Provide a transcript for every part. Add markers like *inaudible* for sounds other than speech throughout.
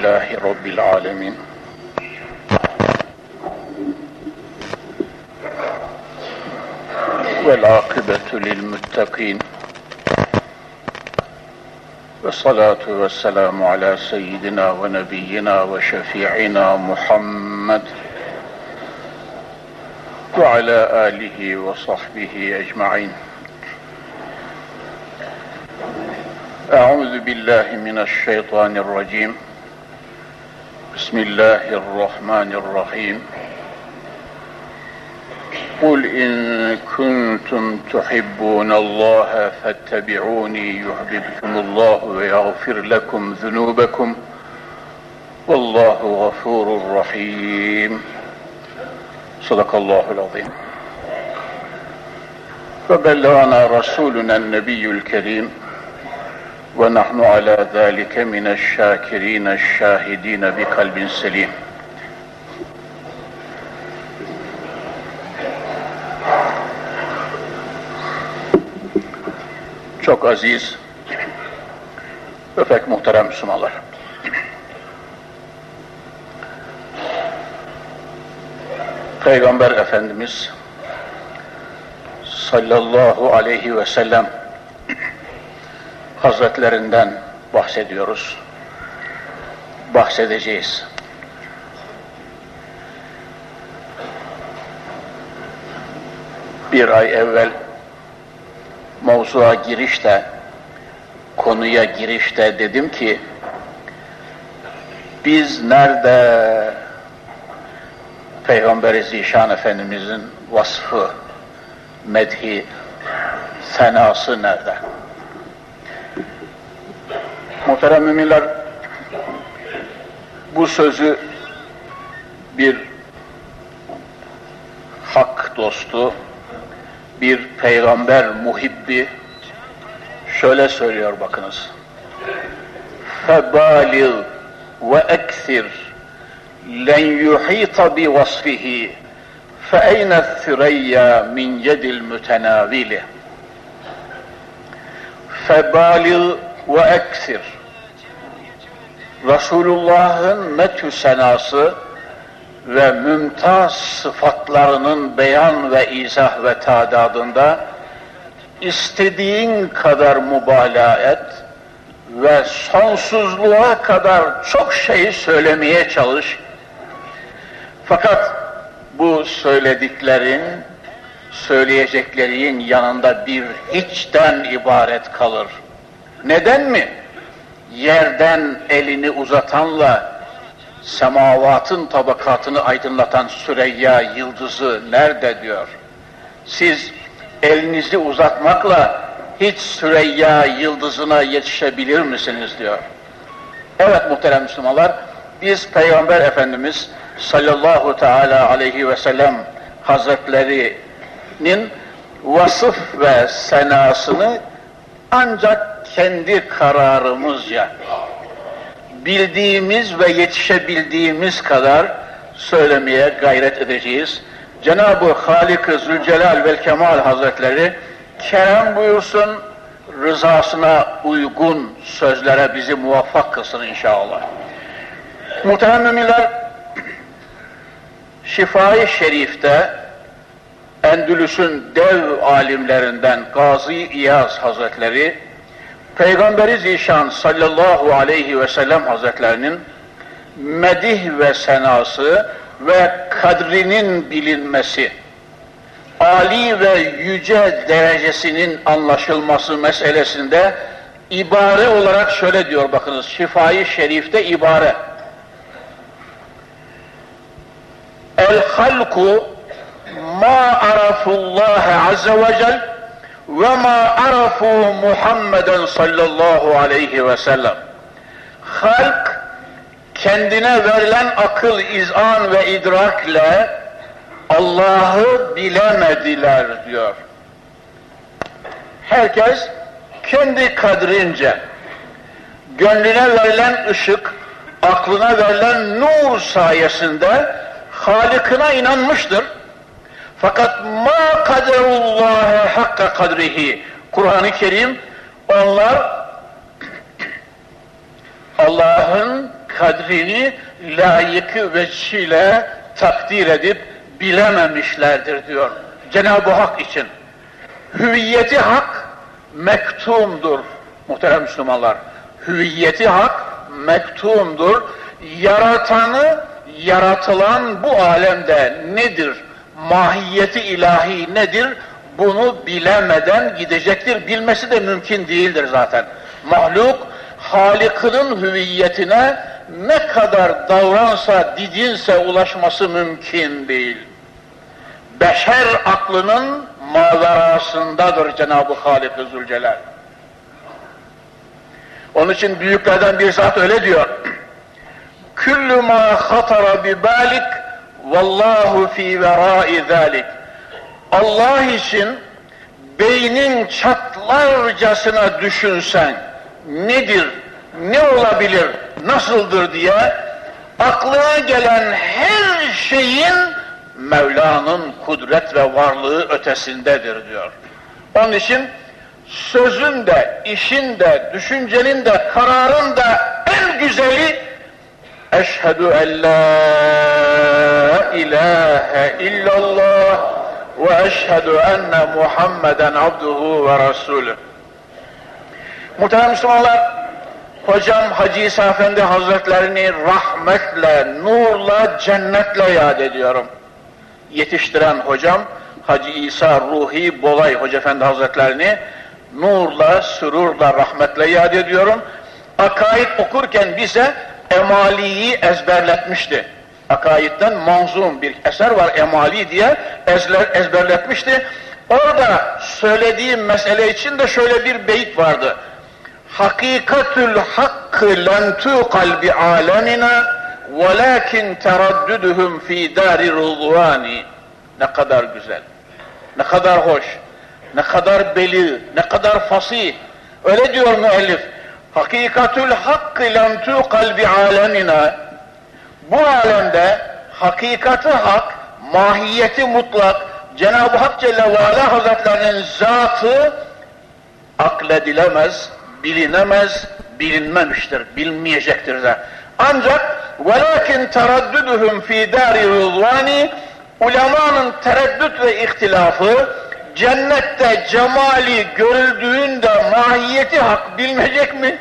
لله رب العالمين. والعاقبة للمتقين. والصلاة والسلام على سيدنا ونبينا وشفيعنا محمد وعلى آله وصحبه أجمعين. أعوذ بالله من الشيطان الرجيم. بسم الله الرحمن الرحيم. قل إن كنتم تحبون الله فاتبعوني يحببكم الله ويغفر لكم ذنوبكم. والله غفور رحيم. صدق الله العظيم. فبلغنا رسولنا النبي الكريم ونحن على ذلك من الشاكرين الشاهدين بقلب سليم Çok aziz ve pek muhterem Müslümanlar. Peygamber Efendimiz sallallahu aleyhi ve sellem hazretlerinden bahsediyoruz. Bahsedeceğiz. Bir ay evvel mevzuğa girişte, konuya girişte dedim ki, biz nerede Peygamber-i Zişan Efendimizin vasfı, medhi, senası nerede? Muhterem müminler, bu sözü bir hak dostu, bir peygamber muhibbi şöyle söylüyor bakınız. Febalir ve eksir len yuhita bi vasfihi fe eyne sireyya min yedil mütenavili febalir ve eksir Resulullah'ın metü senası ve mümtaz sıfatlarının beyan ve izah ve tadadında istediğin kadar mübalağa et ve sonsuzluğa kadar çok şeyi söylemeye çalış. Fakat bu söylediklerin, söyleyeceklerin yanında bir hiçten ibaret kalır. Neden mi? Yerden elini uzatanla semavatın tabakatını aydınlatan Süreyya yıldızı nerede diyor. Siz elinizi uzatmakla hiç Süreyya yıldızına yetişebilir misiniz diyor. Evet muhterem Müslümanlar, biz Peygamber Efendimiz sallallahu teala aleyhi ve sellem hazretlerinin vasıf ve senasını ancak kendi kararımızca bildiğimiz ve yetişebildiğimiz kadar söylemeye gayret edeceğiz. Cenab-ı Halik-ı Zülcelal vel Kemal Hazretleri kerem buyursun, rızasına uygun sözlere bizi muvaffak kılsın inşallah. Muhterem müminler, Şifai Şerif'te Endülüs'ün dev alimlerinden Gazi İyaz Hazretleri Peygamberi Zişan sallallahu aleyhi ve sellem hazretlerinin medih ve senası ve kadrinin bilinmesi, ali ve yüce derecesinin anlaşılması meselesinde ibare olarak şöyle diyor bakınız, şifai şerifte ibare. El halku ma arafullah azze ve cel ve ma arafu Muhammeden sallallahu aleyhi ve sellem. Halk kendine verilen akıl, izan ve idrakle Allah'ı bilemediler diyor. Herkes kendi kadrince gönlüne verilen ışık, aklına verilen nur sayesinde Halık'ına inanmıştır. Fakat ma kaderullâhe hakka kadrihi. Kur'an-ı Kerim onlar Allah'ın kadrini layıkı veçiyle takdir edip bilememişlerdir diyor. Cenab-ı Hak için. Hüviyeti hak mektumdur muhterem Müslümanlar. Hüviyeti hak mektumdur. Yaratanı yaratılan bu alemde nedir? Mahiyeti ilahi nedir? Bunu bilemeden gidecektir. Bilmesi de mümkün değildir zaten. Mahluk Halık'ının hüviyetine ne kadar davransa, didinse ulaşması mümkün değil. Beşer aklının maverasındadır Cenab-ı Halik-i Zülcelal. Onun için büyüklerden bir zat öyle diyor. *clears throat* Küllü ma hatara bi balik vallahu fi verai zalik. Allah için beynin çatlarcasına düşünsen nedir, ne olabilir, nasıldır diye aklına gelen her şeyin Mevla'nın kudret ve varlığı ötesindedir diyor. Onun için sözün de, işin de, düşüncenin de, kararın da en güzeli Eşhedü en la ilahe illallah ve eşhedü enne Muhammeden abduhu ve rasulü. Muhterem Müslümanlar, hocam Hacı İsa Efendi Hazretlerini rahmetle, nurla, cennetle yad ediyorum. Yetiştiren hocam Hacı İsa Ruhi Bolay Hoca Efendi Hazretlerini nurla, sürurla, rahmetle yad ediyorum. Akaid okurken bize Emali'yi ezberletmişti. Akaid'den manzum bir eser var Emali diye ezler, ezberletmişti. Orada söylediğim mesele için de şöyle bir beyit vardı. Hakikatül hakkı len tuqal bi alemina velakin teradduduhum fi dari rızvani. Ne kadar güzel, ne kadar hoş, ne kadar beli, ne kadar fasih. Öyle diyor müellif. Hakikatül hakkı lem tuqal bi alemina. Bu alemde hakikati hak, mahiyeti mutlak, Cenab-ı Hak Celle ve Ala Hazretlerinin zatı akledilemez, bilinemez, bilinmemiştir, bilinmeyecektir de. Ancak velakin teradduduhum fi dari rızvani ulemanın tereddüt ve ihtilafı cennette cemali görüldüğünde mahiyeti hak bilinecek mi?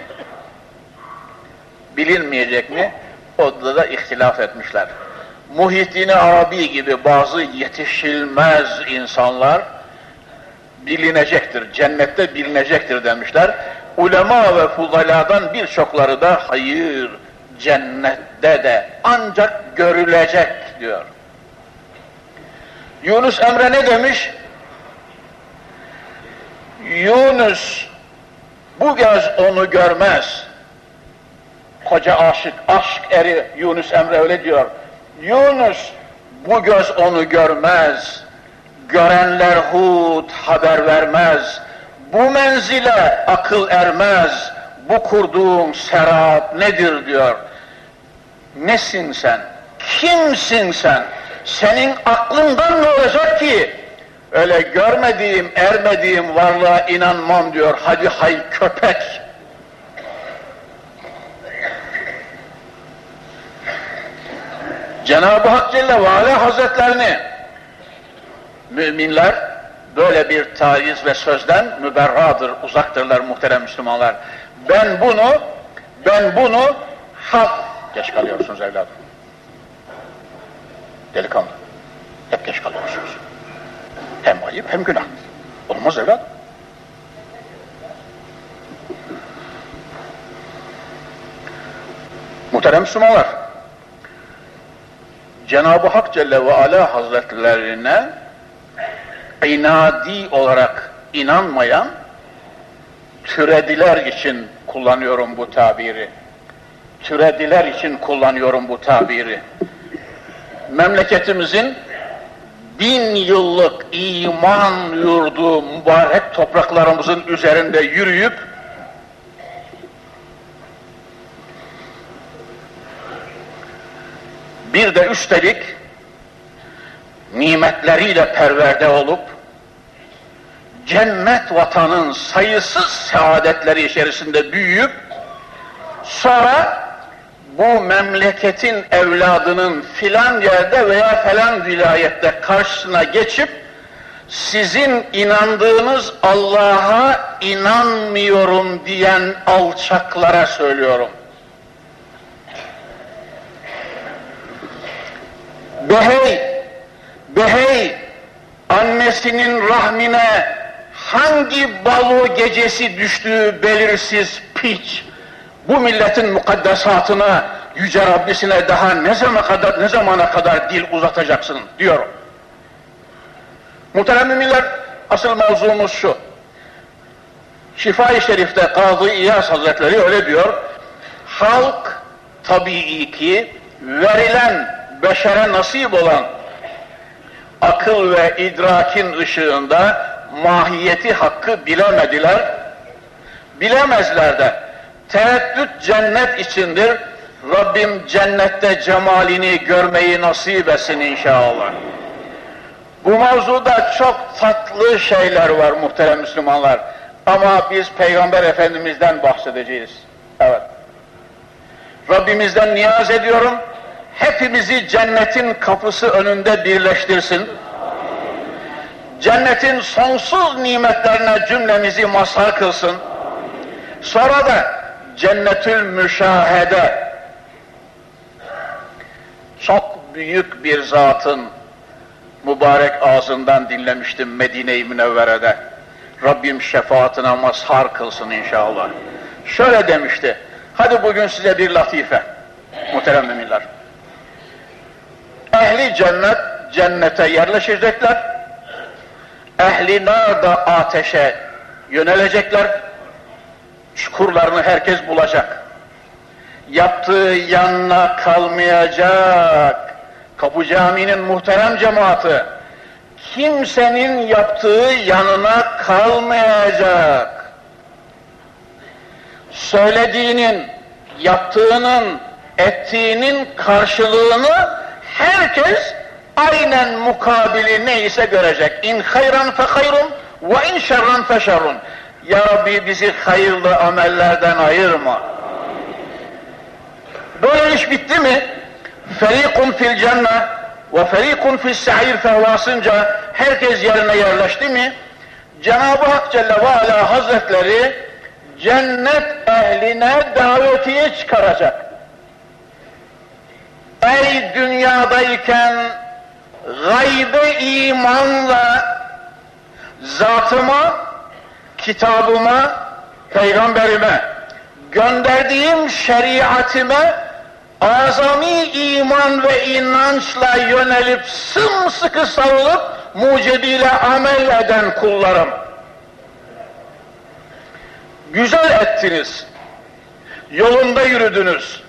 Bilinmeyecek mi? Orada da ihtilaf etmişler. Muhittin Arabi gibi bazı yetişilmez insanlar bilinecektir, cennette bilinecektir demişler. Ulema ve fudaladan birçokları da hayır, cennette de ancak görülecek diyor. Yunus Emre ne demiş? Yunus bu göz onu görmez. Koca aşık, aşk eri Yunus Emre öyle diyor. Yunus bu göz onu görmez. Görenler hut haber vermez. Bu menzile akıl ermez. Bu kurduğun serap nedir diyor. Nesin sen? Kimsin sen? Senin aklından ne olacak ki? Öyle görmediğim, ermediğim varlığa inanmam diyor. Hadi hay köpek. Cenab-ı Hak Celle ve Hazretlerini müminler böyle bir taiz ve sözden müberradır, uzaktırlar muhterem Müslümanlar. Ben bunu, ben bunu hak... Geç kalıyorsunuz evladım. Delikanlı. Hep geç kalıyorsunuz. Hem ayıp hem günah. Olmaz evlat. Muhterem Müslümanlar, Cenab-ı Hak Celle ve Ala Hazretlerine inadi olarak inanmayan türediler için kullanıyorum bu tabiri. Türediler için kullanıyorum bu tabiri. Memleketimizin bin yıllık iman yurdu mübarek topraklarımızın üzerinde yürüyüp bir de üstelik nimetleriyle perverde olup cennet vatanın sayısız saadetleri içerisinde büyüyüp sonra bu memleketin evladının filan yerde veya falan vilayette karşısına geçip sizin inandığınız Allah'a inanmıyorum diyen alçaklara söylüyorum. Behey, behey, annesinin rahmine hangi balı gecesi düştüğü belirsiz piç, bu milletin mukaddesatına, yüce Rabbisine daha ne zamana kadar, ne zamana kadar dil uzatacaksın diyorum. Muhterem müminler, asıl mevzumuz şu. Şifa-i Şerif'te Kadı İyaz Hazretleri öyle diyor. Halk tabii ki verilen beşere nasip olan akıl ve idrakin ışığında mahiyeti hakkı bilemediler. Bilemezler de. Tereddüt cennet içindir. Rabbim cennette cemalini görmeyi nasip etsin inşallah. Bu mevzuda çok tatlı şeyler var muhterem Müslümanlar. Ama biz Peygamber Efendimiz'den bahsedeceğiz. Evet. Rabbimizden niyaz ediyorum. Hepimizi cennetin kapısı önünde birleştirsin. Cennetin sonsuz nimetlerine cümlemizi mazhar kılsın. Sonra da cennetül müşahede çok büyük bir zatın mübarek ağzından dinlemiştim Medine-i Münevvere'de. Rabbim şefaatine mazhar kılsın inşallah. Şöyle demişti, hadi bugün size bir latife, muhterem müminler. Ehli cennet, cennete yerleşecekler. Ehli nar da ateşe yönelecekler. Çukurlarını herkes bulacak. Yaptığı yanına kalmayacak. Kapı Camii'nin muhterem cemaati, kimsenin yaptığı yanına kalmayacak. Söylediğinin, yaptığının, ettiğinin karşılığını herkes aynen mukabili neyse görecek. İn hayran fe hayrun ve in şerran fe şerrun. Ya Rabbi bizi hayırlı amellerden ayırma. Böyle iş bitti mi? Ferikun fil cennet ve ferikun fil sa'ir fehvasınca herkes yerine yerleşti mi? Cenab-ı Hak Celle ve Ala Hazretleri cennet ehline davetiye çıkaracak. Ey dünyadayken gaybı imanla zatıma, kitabıma, peygamberime, gönderdiğim şeriatime azami iman ve inançla yönelip sımsıkı sarılıp mucibiyle amel eden kullarım. Güzel ettiniz. Yolunda yürüdünüz.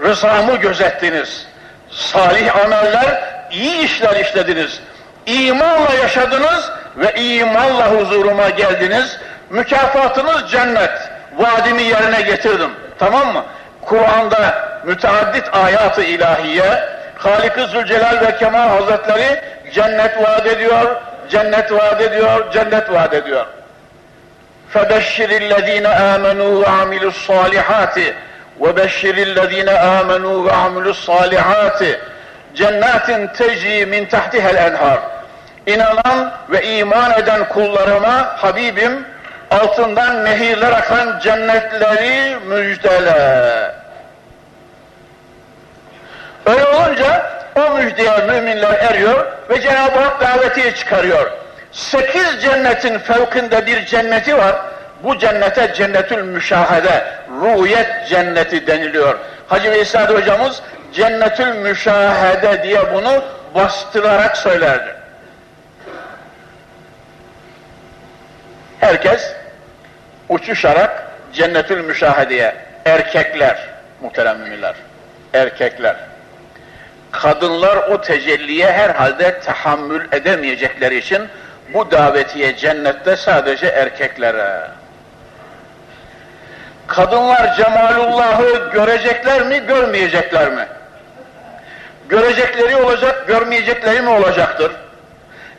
Rızamı gözettiniz. Salih ameller, iyi işler işlediniz. İmanla yaşadınız ve imanla huzuruma geldiniz Mükafatınız cennet. Vaadimi yerine getirdim. Tamam mı? Kur'an'da müteaddit ayatı ilahiye Halik-i Zülcelal ve Kemal Hazretleri cennet vaat ediyor, cennet vaat ediyor, cennet vaat ediyor. فَبَشِّرِ الَّذ۪ينَ آمَنُوا وَعَمِلُوا الصَّالِحَاتِ وَبَشِّرِ الَّذ۪ينَ آمَنُوا وَعَمِلُوا الصَّالِحَاتِ cennetin tecri min tahtihel enhar. İnanan ve iman eden kullarıma Habibim altından nehirler akan cennetleri müjdele. Öyle olunca o müjdeye müminler eriyor ve Cenab-ı Hak davetiye çıkarıyor. Sekiz cennetin fevkinde bir cenneti var. Bu cennete cennetül müşahede, ruhiyet cenneti deniliyor. Hacı Veysel hocamız cennetül müşahede diye bunu bastırarak söylerdi. Herkes uçuşarak cennetül müşahedeye erkekler muhterem müminler erkekler kadınlar o tecelliye herhalde tahammül edemeyecekleri için bu davetiye cennette sadece erkeklere. Kadınlar cemalullahı görecekler mi, görmeyecekler mi? Görecekleri olacak, görmeyecekleri mi olacaktır?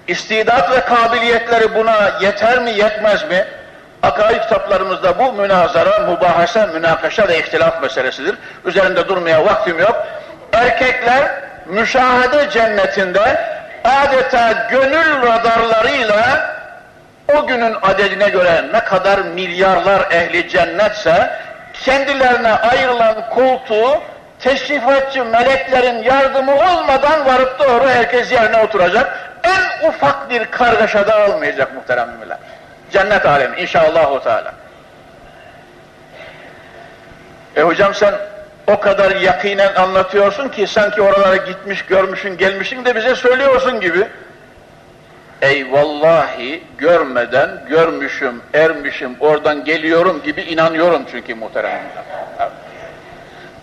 İstidat ve kabiliyetleri buna yeter mi, yetmez mi? Akaid kitaplarımızda bu münazara, mubahase, münakaşa ve ihtilaf meselesidir. Üzerinde durmaya vaktim yok. Erkekler müşahede cennetinde adeta gönül radarlarıyla o günün adedine göre ne kadar milyarlar ehli cennetse kendilerine ayrılan koltuğu teşrifatçı meleklerin yardımı olmadan varıp doğru herkes yerine oturacak. En ufak bir kargaşada olmayacak muhterem müminler. Cennet alemi inşallah Teala. E hocam sen o kadar yakinen anlatıyorsun ki sanki oralara gitmiş, görmüşün, gelmişsin de bize söylüyorsun gibi. Ey vallahi görmeden görmüşüm, ermişim, oradan geliyorum gibi inanıyorum çünkü muhteremler.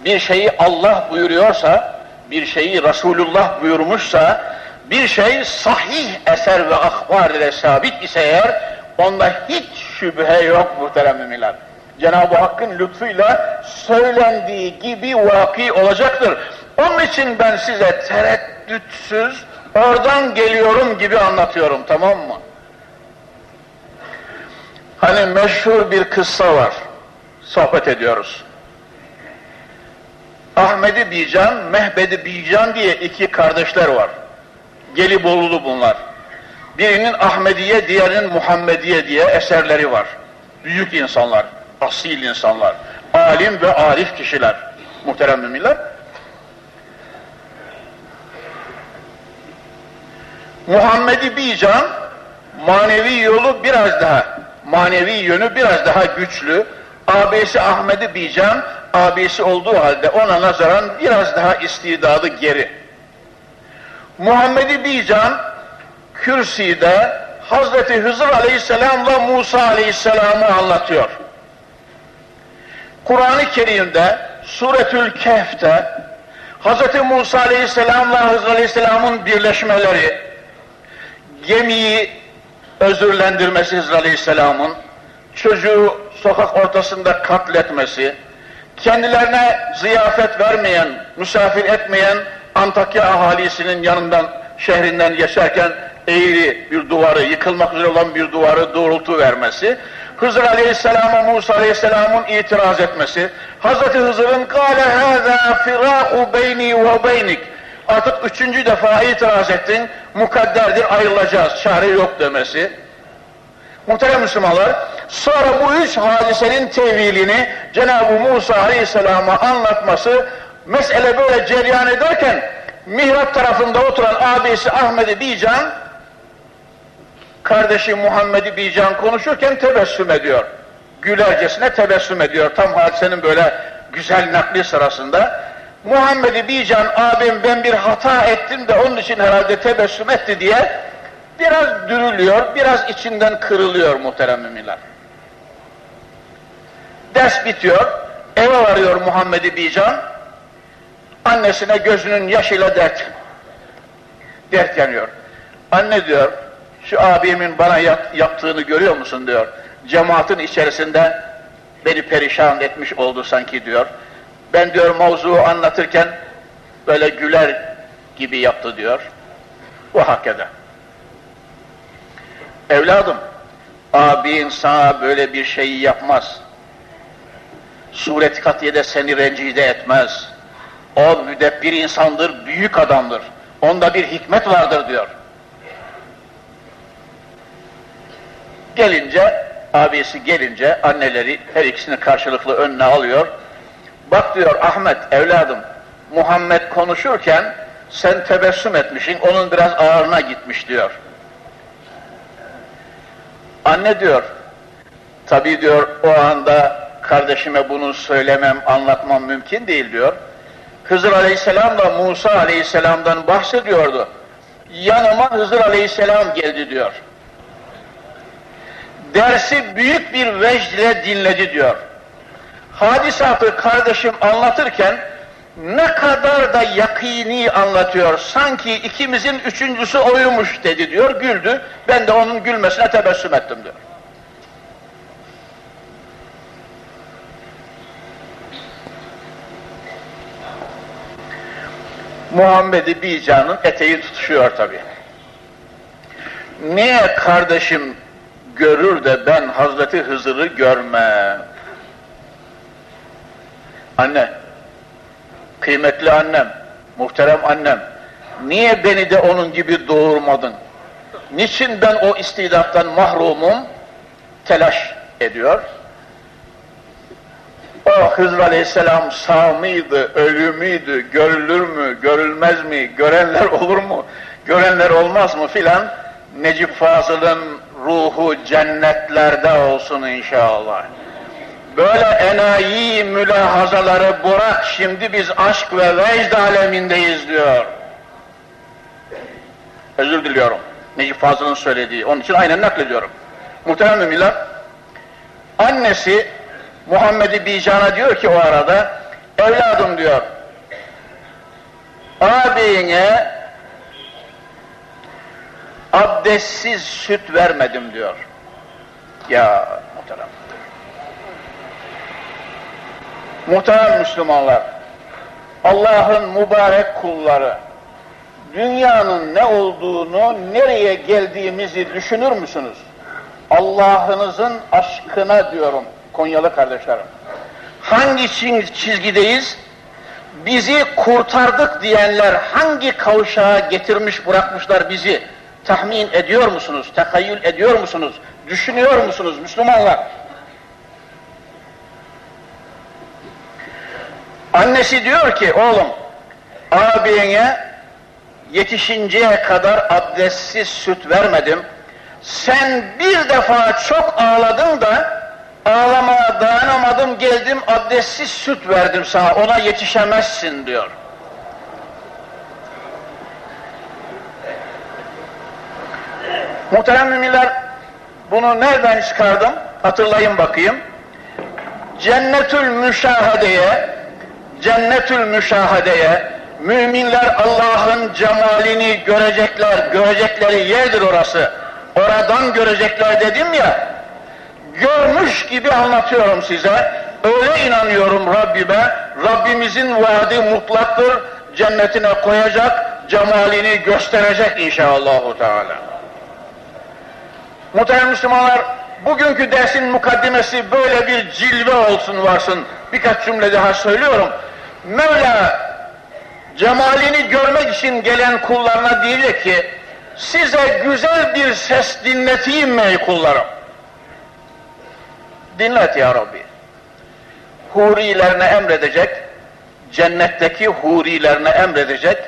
Bir şeyi Allah buyuruyorsa, bir şeyi Resulullah buyurmuşsa, bir şey sahih eser ve akbar ile sabit ise eğer, onda hiç şüphe yok muhterem müminler. Cenab-ı Hakk'ın lütfuyla söylendiği gibi vaki olacaktır. Onun için ben size tereddütsüz, oradan geliyorum gibi anlatıyorum tamam mı? Hani meşhur bir kıssa var. Sohbet ediyoruz. Ahmedi Bican, Mehbedi Bican diye iki kardeşler var. Gelibolulu bunlar. Birinin Ahmediye, diğerinin Muhammediye diye eserleri var. Büyük insanlar, asil insanlar, alim ve arif kişiler, muhterem müminler. Muhammedi Bican manevi yolu biraz daha, manevi yönü biraz daha güçlü. Abisi Ahmedi Bican, abisi olduğu halde ona nazaran biraz daha istidadı geri. Muhammedi Bican, kürsüde Hazreti Hızır Aleyhisselam'la Musa Aleyhisselam'ı anlatıyor. Kur'an-ı Kerim'de Suretül Kehf'te Hz. Musa Aleyhisselam'la Hızır Aleyhisselam'ın birleşmeleri, gemiyi özürlendirmesi Hızır Aleyhisselam'ın, çocuğu sokak ortasında katletmesi, kendilerine ziyafet vermeyen, misafir etmeyen Antakya ahalisinin yanından, şehrinden geçerken eğri bir duvarı, yıkılmak üzere olan bir duvarı doğrultu vermesi, Hızır Aleyhisselam'a Musa Aleyhisselam'ın itiraz etmesi, Hazreti Hızır'ın kâle hâzâ firâhu beyni ve beynik artık üçüncü defa itiraz ettin, mukadderdir ayrılacağız, çare yok demesi. Muhterem Müslümanlar, sonra bu üç hadisenin tevilini Cenab-ı Musa Aleyhisselam'a anlatması, mesele böyle cereyan ederken, mihrap tarafında oturan abisi Ahmet-i Bican, kardeşi Muhammed-i Bican konuşurken tebessüm ediyor. Gülercesine tebessüm ediyor. Tam hadisenin böyle güzel nakli sırasında. Muhammed-i Bican abim ben bir hata ettim de onun için herhalde tebessüm etti diye biraz dürülüyor, biraz içinden kırılıyor muhterem müminler. Ders bitiyor, eve varıyor Muhammed-i Bican, annesine gözünün yaşıyla dert, dert yanıyor. Anne diyor, şu abimin bana yaptığını görüyor musun diyor. Cemaatin içerisinde beni perişan etmiş oldu sanki diyor. Ben diyor mavzuu anlatırken böyle güler gibi yaptı diyor. Bu hakede. Evladım, abin sana böyle bir şeyi yapmaz. Suret katiyede seni rencide etmez. O müdebbir insandır, büyük adamdır. Onda bir hikmet vardır diyor. Gelince, abisi gelince anneleri her ikisini karşılıklı önüne alıyor. Bak diyor Ahmet evladım, Muhammed konuşurken sen tebessüm etmişsin, onun biraz ağırına gitmiş diyor. Anne diyor, tabi diyor o anda kardeşime bunu söylemem, anlatmam mümkün değil diyor. Hızır Aleyhisselam da Musa Aleyhisselam'dan bahsediyordu. Yanıma Hızır Aleyhisselam geldi diyor. Dersi büyük bir vecdle dinledi diyor. Hadisatı kardeşim anlatırken ne kadar da yakini anlatıyor. Sanki ikimizin üçüncüsü oymuş dedi diyor, güldü. Ben de onun gülmesine tebessüm ettim diyor. Muhammed-i Bican'ın eteği tutuşuyor tabi. Niye kardeşim görür de ben Hazreti Hızır'ı görmem. Anne, kıymetli annem, muhterem annem, niye beni de onun gibi doğurmadın? Niçin ben o istidattan mahrumum? Telaş ediyor. O Hızır Aleyhisselam sağ mıydı, ölü müydü, görülür mü, görülmez mi, görenler *laughs* olur mu, görenler olmaz mı filan Necip Fazıl'ın ruhu cennetlerde olsun inşallah. Böyle enayi mülahazaları bırak şimdi biz aşk ve vecd alemindeyiz diyor. Özür diliyorum. Necip Fazıl'ın söylediği. Onun için aynen naklediyorum. Muhterem müminler, annesi Muhammed-i Bican'a diyor ki o arada, evladım diyor, ağabeyine abdestsiz süt vermedim diyor. Ya muhterem. Muhterem Müslümanlar, Allah'ın mübarek kulları, dünyanın ne olduğunu, nereye geldiğimizi düşünür müsünüz? Allah'ınızın aşkına diyorum Konyalı kardeşlerim. Hangi çizgideyiz? Bizi kurtardık diyenler hangi kavşağa getirmiş bırakmışlar bizi? Tahmin ediyor musunuz? Tekayyül ediyor musunuz? Düşünüyor musunuz Müslümanlar? Annesi diyor ki oğlum ağabeyine yetişinceye kadar abdestsiz süt vermedim. Sen bir defa çok ağladın da ağlamaya dayanamadım geldim abdestsiz süt verdim sana ona yetişemezsin diyor. Muhterem müminler bunu nereden çıkardım? Hatırlayın bakayım. Cennetül müşahedeye cennetül müşahedeye müminler Allah'ın cemalini görecekler, görecekleri yerdir orası. Oradan görecekler dedim ya, görmüş gibi anlatıyorum size. Öyle inanıyorum Rabbime, Rabbimizin vaadi mutlaktır, cennetine koyacak, cemalini gösterecek inşallahü teala. Muhterem Müslümanlar, bugünkü dersin mukaddimesi böyle bir cilve olsun varsın. Birkaç cümle daha söylüyorum. Mevla cemalini görmek için gelen kullarına diyecek ki size güzel bir ses dinleteyim mi kullarım? Dinlet ya Rabbi. Hurilerine emredecek, cennetteki hurilerine emredecek,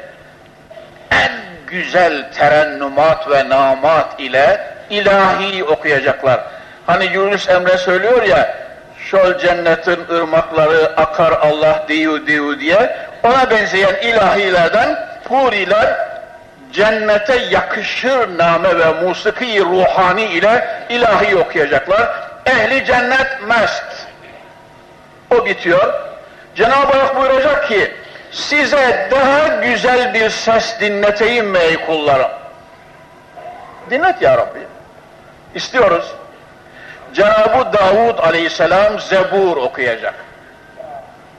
en güzel terennumat ve namat ile ilahi okuyacaklar. Hani Yunus Emre söylüyor ya, şol cennetin ırmakları akar Allah diyu diyu diye, ona benzeyen ilahilerden huriler cennete yakışır name ve musiki ruhani ile ilahi okuyacaklar. Ehli cennet mest. O bitiyor. Cenab-ı Hak buyuracak ki, size daha güzel bir ses dinleteyim mi ey kullarım? Dinlet ya Rabbi. İstiyoruz. Cenab-ı Davud aleyhisselam Zebur okuyacak.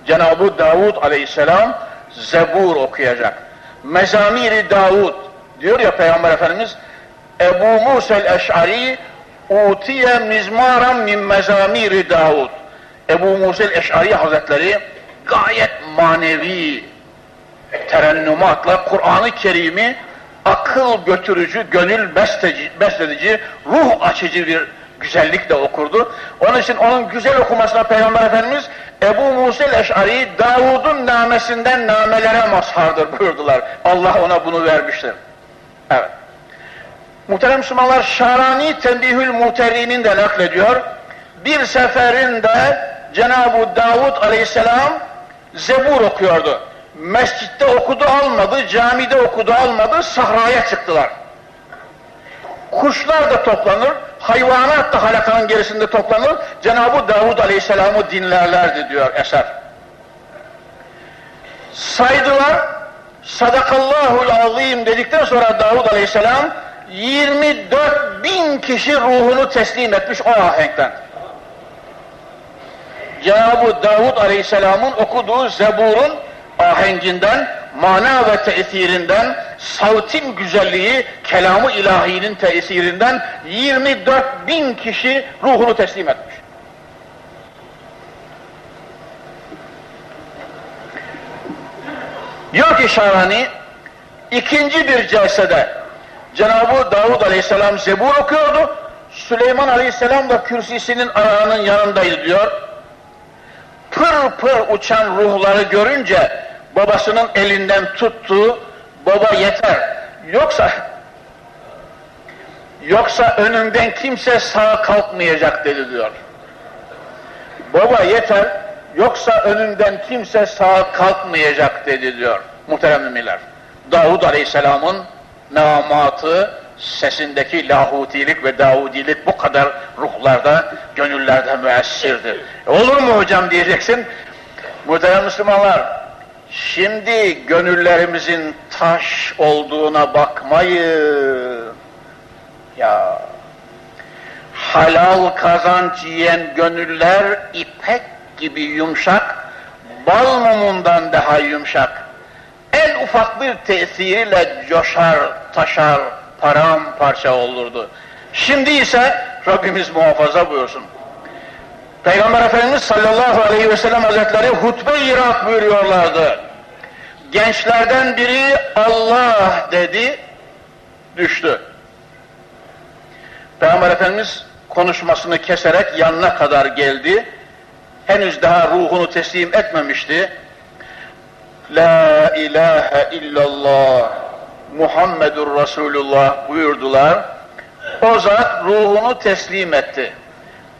Cenab-ı Davud aleyhisselam Zebur okuyacak. Mezamiri Davud diyor ya Peygamber Efendimiz Ebu Musa el-Eş'ari utiye mizmaran min mezamiri Davud. Ebu Musa el-Eş'ari Hazretleri gayet manevi terennümatla Kur'an-ı Kerim'i akıl götürücü, gönül besledici, ruh açıcı bir güzellikle okurdu. Onun için onun güzel okumasına Peygamber Efendimiz Ebu Musil Eş'ari Davud'un namesinden namelere mazhardır buyurdular. Allah ona bunu vermiştir. Evet. Muhterem Müslümanlar Şarani Tembihül Muterrin'in de naklediyor. Bir seferinde Cenab-ı Davud Aleyhisselam Zebur okuyordu. Mescitte okudu almadı, camide okudu almadı, sahraya çıktılar. Kuşlar da toplanır, hayvanat da halakanın gerisinde toplanır, Cenab-ı Davud Aleyhisselam'ı dinlerlerdi diyor eser. Saydılar, sadakallahul azim dedikten sonra Davud Aleyhisselam 24 bin kişi ruhunu teslim etmiş o ahenkten. Cenab-ı Davud Aleyhisselam'ın okuduğu Zebur'un ahenginden mana ve tesirinden, savtin güzelliği, kelamı ilahinin tesirinden 24 bin kişi ruhunu teslim etmiş. Diyor ki Şarani, ikinci bir celsede Cenab-ı Davud Aleyhisselam Zebur okuyordu. Süleyman Aleyhisselam da kürsisinin ayağının yanındaydı diyor. Pır pır uçan ruhları görünce babasının elinden tuttu, baba yeter. Yoksa yoksa önünden kimse sağ kalkmayacak dedi diyor. Baba yeter, yoksa önünden kimse sağ kalkmayacak dedi diyor muhterem müminler. Davud Aleyhisselam'ın namatı, sesindeki lahutilik ve davudilik bu kadar ruhlarda, gönüllerde müessirdir. E olur mu hocam diyeceksin. Muhterem Müslümanlar, şimdi gönüllerimizin taş olduğuna bakmayın. Ya halal kazanç yiyen gönüller ipek gibi yumuşak, bal mumundan daha yumuşak. En ufak bir tesiriyle coşar, taşar, paramparça olurdu. Şimdi ise Rabbimiz muhafaza buyursun. Peygamber Efendimiz sallallahu aleyhi ve sellem hazretleri hutbe-i irak buyuruyorlardı. Gençlerden biri Allah dedi, düştü. Peygamber Efendimiz konuşmasını keserek yanına kadar geldi. Henüz daha ruhunu teslim etmemişti. La ilahe illallah Muhammedur Resulullah buyurdular. O zat ruhunu teslim etti.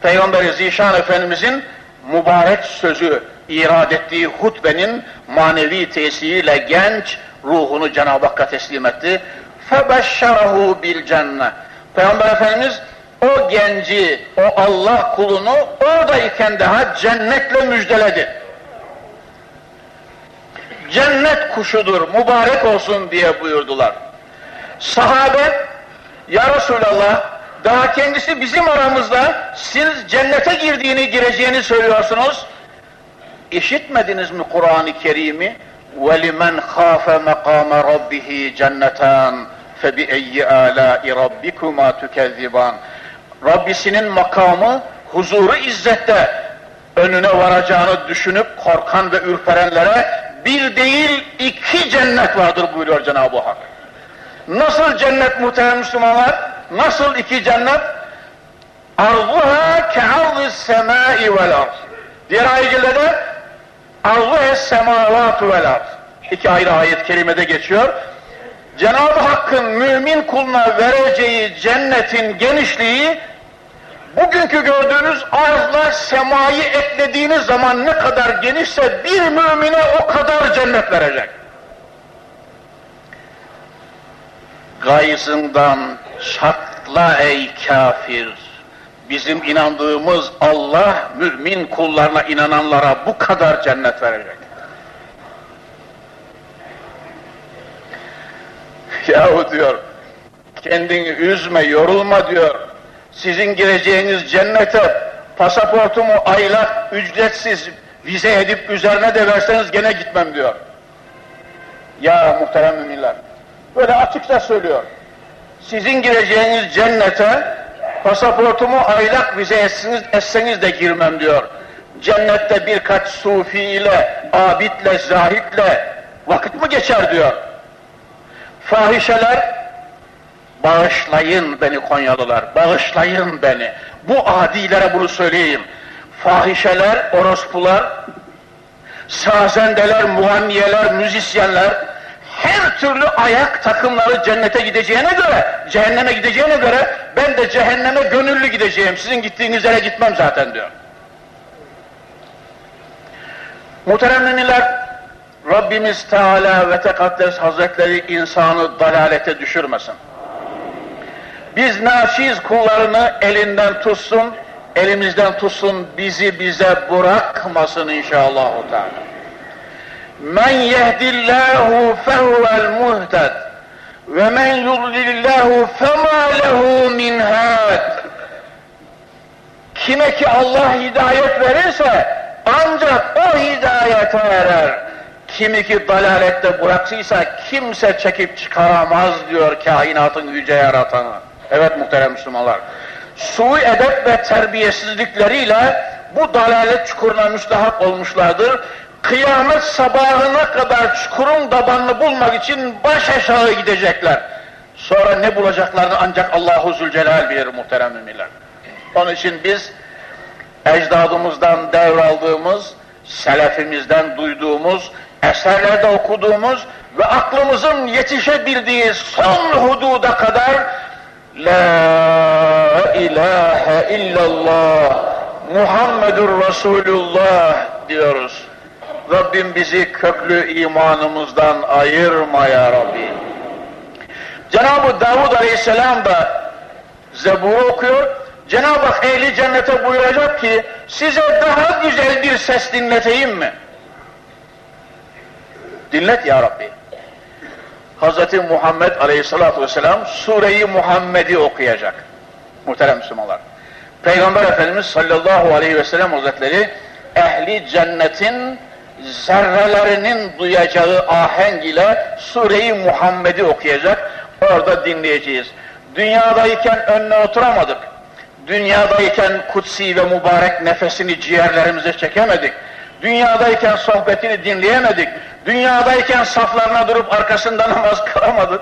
Peygamber Zişan Efendimizin mübarek sözü, irad ettiği hutbenin manevi tesiriyle genç ruhunu Cenab-ı Hakk'a teslim etti. فَبَشَّرَهُ بِالْجَنَّةِ Peygamber Efendimiz o genci, o Allah kulunu oradayken daha cennetle müjdeledi. Cennet kuşudur, mübarek olsun diye buyurdular. Sahabe, ya Resulallah, daha kendisi bizim aramızda, siz cennete girdiğini, gireceğini söylüyorsunuz. İşitmediniz mi Kur'an-ı Kerim'i? وَلِمَنْ خَافَ مَقَامَ رَبِّهِ جَنَّتَانِ فَبِأَيِّ آلَاءِ رَبِّكُمَا تُكَذِّبَانِ Rabbisinin makamı, huzuru izzette önüne varacağını düşünüp korkan ve ürperenlere bir değil iki cennet vardır buyuruyor Cenab-ı Hak. Nasıl cennet muhterem Müslümanlar? Nasıl iki cennet? Arzuha ke'arzi semai vel arz. Diğer ayetinde arzuha semavatü vel arz. İki ayrı ayet kerimede geçiyor. Cenab-ı Hakk'ın mümin kuluna vereceği cennetin genişliği bugünkü gördüğünüz arzla semayı eklediğiniz zaman ne kadar genişse bir mümine o kadar cennet verecek. Gayzından çatla ey kafir. Bizim inandığımız Allah mümin kullarına inananlara bu kadar cennet verecek. Yahu diyor, kendini üzme, yorulma diyor. Sizin gireceğiniz cennete pasaportumu aylık ücretsiz vize edip üzerine de verseniz gene gitmem diyor. Ya muhterem müminler, böyle açıkça söylüyor. Sizin gireceğiniz cennete pasaportumu aylak vize etseniz, etseniz de girmem diyor. Cennette birkaç sufi ile, abidle, zahitle vakit mi geçer diyor. Fahişeler, bağışlayın beni Konyalılar, bağışlayın beni. Bu adilere bunu söyleyeyim. Fahişeler, orospular, sazendeler, muhanniyeler, müzisyenler, her türlü ayak takımları cennete gideceğine göre, cehenneme gideceğine göre ben de cehenneme gönüllü gideceğim. Sizin gittiğiniz yere gitmem zaten diyor. Muhterem müminler, Rabbimiz Teala ve Tekaddes Hazretleri insanı dalalete düşürmesin. Biz naçiz kullarını elinden tutsun, elimizden tutsun, bizi bize bırakmasın inşallah. Men yehdillahu fehuvel muhted ve men yudlillahu fema lehu min. Kime ki Allah hidayet verirse ancak o hidayete erer kimi ki dalalette bıraksıysa kimse çekip çıkaramaz diyor kainatın yüce yaratanı. Evet muhterem Müslümanlar. Sui edep ve terbiyesizlikleriyle bu dalalet çukuruna müstahak olmuşlardır. Kıyamet sabahına kadar çukurun tabanını bulmak için baş aşağı gidecekler. Sonra ne bulacaklarını ancak Allahu Zülcelal bilir muhterem müminler. Onun için biz ecdadımızdan devraldığımız, selefimizden duyduğumuz, eserlerde okuduğumuz ve aklımızın yetişebildiği son hududa kadar La ilahe illallah Muhammedur Resulullah diyoruz. Rabbim bizi köklü imanımızdan ayırma ya Rabbi. Cenab-ı Davud Aleyhisselam da Zebur'u okuyor. Cenab-ı Hak cennete buyuracak ki size daha güzel bir ses dinleteyim mi? Dinlet ya Rabbi. Hz. Muhammed Aleyhisselatü Vesselam Sure-i Muhammed'i okuyacak. Muhterem Müslümanlar. Peygamber Efendimiz sallallahu aleyhi ve sellem hazretleri ehli cennetin zerrelerinin duyacağı ahenk ile Sure-i Muhammed'i okuyacak. Orada dinleyeceğiz. Dünyadayken önüne oturamadık. Dünyadayken kutsi ve mübarek nefesini ciğerlerimize çekemedik. Dünyadayken sohbetini dinleyemedik. Dünyadayken saflarına durup arkasında namaz kılamadık.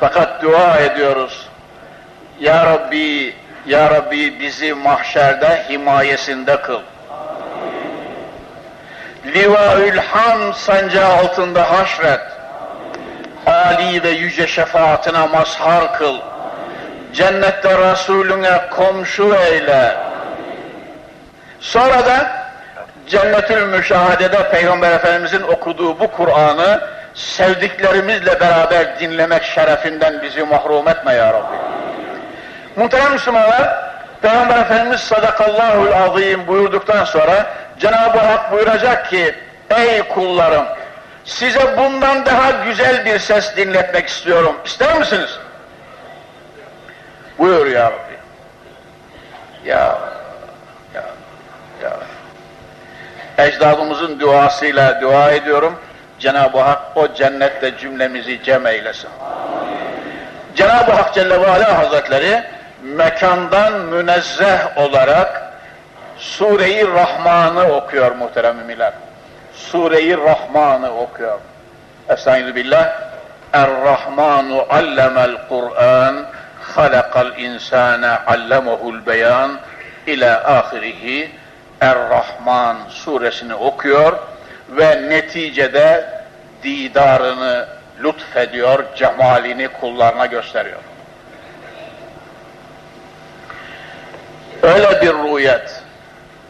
Fakat dua ediyoruz. Ya Rabbi, Ya Rabbi bizi mahşerde himayesinde kıl. Livaül Ham sancağı altında haşret. Ali ve yüce şefaatine mazhar kıl. Cennette Resulüne komşu eyle. Sonra da Cennetül Müşahade'de Peygamber Efendimizin okuduğu bu Kur'an'ı sevdiklerimizle beraber dinlemek şerefinden bizi mahrum etme ya Rabbi. Muhterem Müslümanlar, Peygamber Efendimiz sadakallahul azim buyurduktan sonra Cenab-ı Hak buyuracak ki ey kullarım size bundan daha güzel bir ses dinletmek istiyorum. İster misiniz? Buyur ya Rabbi. Ya, ya, ya. Ecdadımızın duasıyla dua ediyorum. Cenab-ı Hak o cennette cümlemizi cem eylesin. Cenab-ı Hak Celle ve Ala Hazretleri mekandan münezzeh olarak Sure-i Rahman'ı okuyor muhterem müminler. Sure-i Rahman'ı okuyor. Estaizu billah. Er-Rahmanu allemel Kur'an halakal insane allemehul beyan ila ahirihi Er-Rahman suresini okuyor ve neticede didarını lütfediyor, cemalini kullarına gösteriyor. Öyle bir rüyet,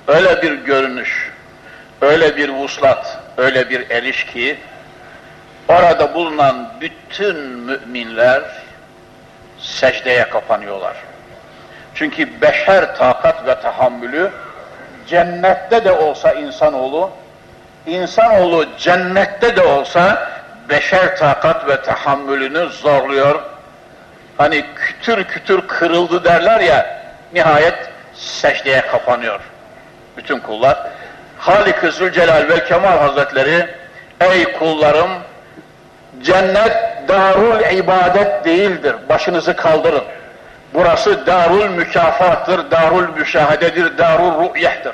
öyle bir görünüş, öyle bir vuslat, öyle bir eriş ki orada bulunan bütün müminler secdeye kapanıyorlar. Çünkü beşer takat ve tahammülü cennette de olsa insanoğlu, insanoğlu cennette de olsa beşer takat ve tahammülünü zorluyor. Hani kütür kütür kırıldı derler ya, nihayet secdeye kapanıyor. Bütün kullar. Halik-i Zülcelal ve Kemal Hazretleri, ey kullarım, cennet darul ibadet değildir. Başınızı kaldırın. Burası darul mükafattır, darul müşahededir, darul ru'yehtir.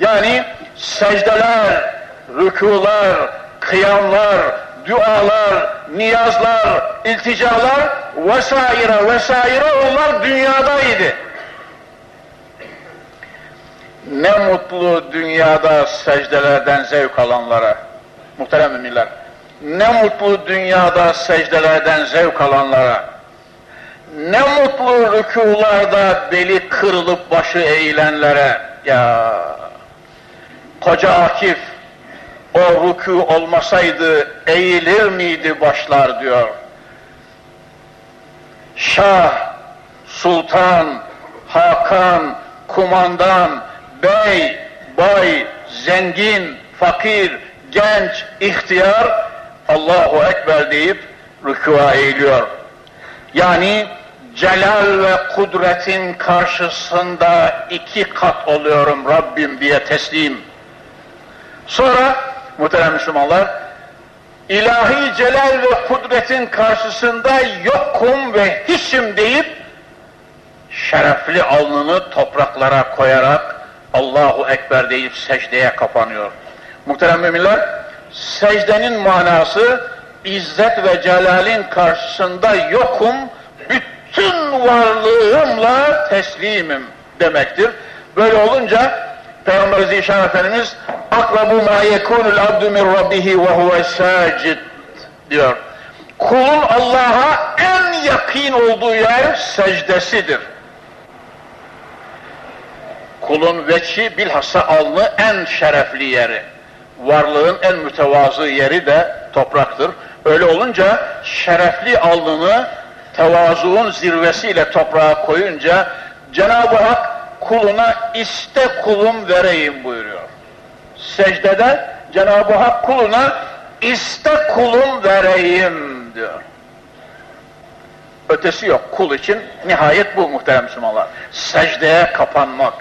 Yani secdeler, rükular, kıyamlar, dualar, niyazlar, ilticalar vesaire vesaire onlar dünyadaydı. Ne mutlu dünyada secdelerden zevk alanlara, muhterem müminler. Ne mutlu dünyada secdelerden zevk alanlara. Ne mutlu rükularda beli kırılıp başı eğilenlere. Ya koca Akif o rükû olmasaydı eğilir miydi başlar diyor. Şah, sultan, hakan, kumandan, bey, bay, zengin, fakir, genç, ihtiyar Allahu Ekber deyip rükûa eğiliyor. Yani celal ve kudretin karşısında iki kat oluyorum Rabbim diye teslim. Sonra muhterem Müslümanlar ilahi celal ve kudretin karşısında yokum ve hiçim deyip şerefli alnını topraklara koyarak Allahu Ekber deyip secdeye kapanıyor. Muhterem müminler, secdenin manası İzzet ve celalin karşısında yokum, bütün varlığımla teslimim demektir. Böyle olunca Peygamber Zişan Efendimiz akrabu ma yekunul abdu min rabbihi ve huve diyor. Kulun Allah'a en yakın olduğu yer secdesidir. Kulun veçi bilhassa alnı en şerefli yeri. Varlığın en mütevazı yeri de topraktır. Öyle olunca şerefli alnını tevazuun zirvesiyle toprağa koyunca Cenab-ı Hak kuluna iste kulum vereyim buyuruyor. Secdede Cenab-ı Hak kuluna iste kulum vereyim diyor. Ötesi yok kul için nihayet bu muhterem Müslümanlar. Secdeye kapanmak.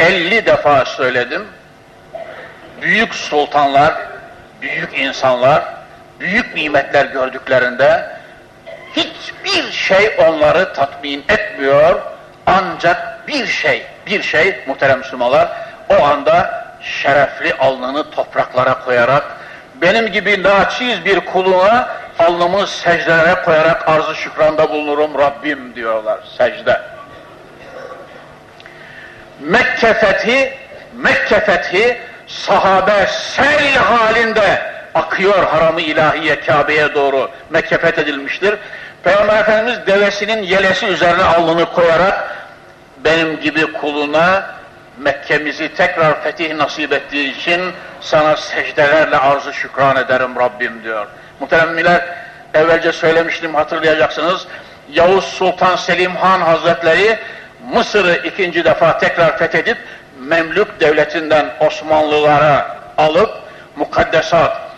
50 defa söyledim büyük sultanlar, büyük insanlar, büyük nimetler gördüklerinde hiçbir şey onları tatmin etmiyor. Ancak bir şey, bir şey muhterem Müslümanlar o anda şerefli alnını topraklara koyarak benim gibi naçiz bir kuluna alnımı secdelere koyarak arzı şükranda bulunurum Rabbim diyorlar secde. Mekke fethi, Mekke fethi sahabe sel halinde akıyor haramı ilahiye Kabe'ye doğru mekkefet edilmiştir. Peygamber Efendimiz devesinin yelesi üzerine alnını koyarak benim gibi kuluna Mekke'mizi tekrar fetih nasip ettiği için sana secdelerle arzu şükran ederim Rabbim diyor. Muhteremler evvelce söylemiştim hatırlayacaksınız. Yavuz Sultan Selim Han Hazretleri Mısır'ı ikinci defa tekrar fethedip Memlük devletinden Osmanlılara alıp mukaddesat,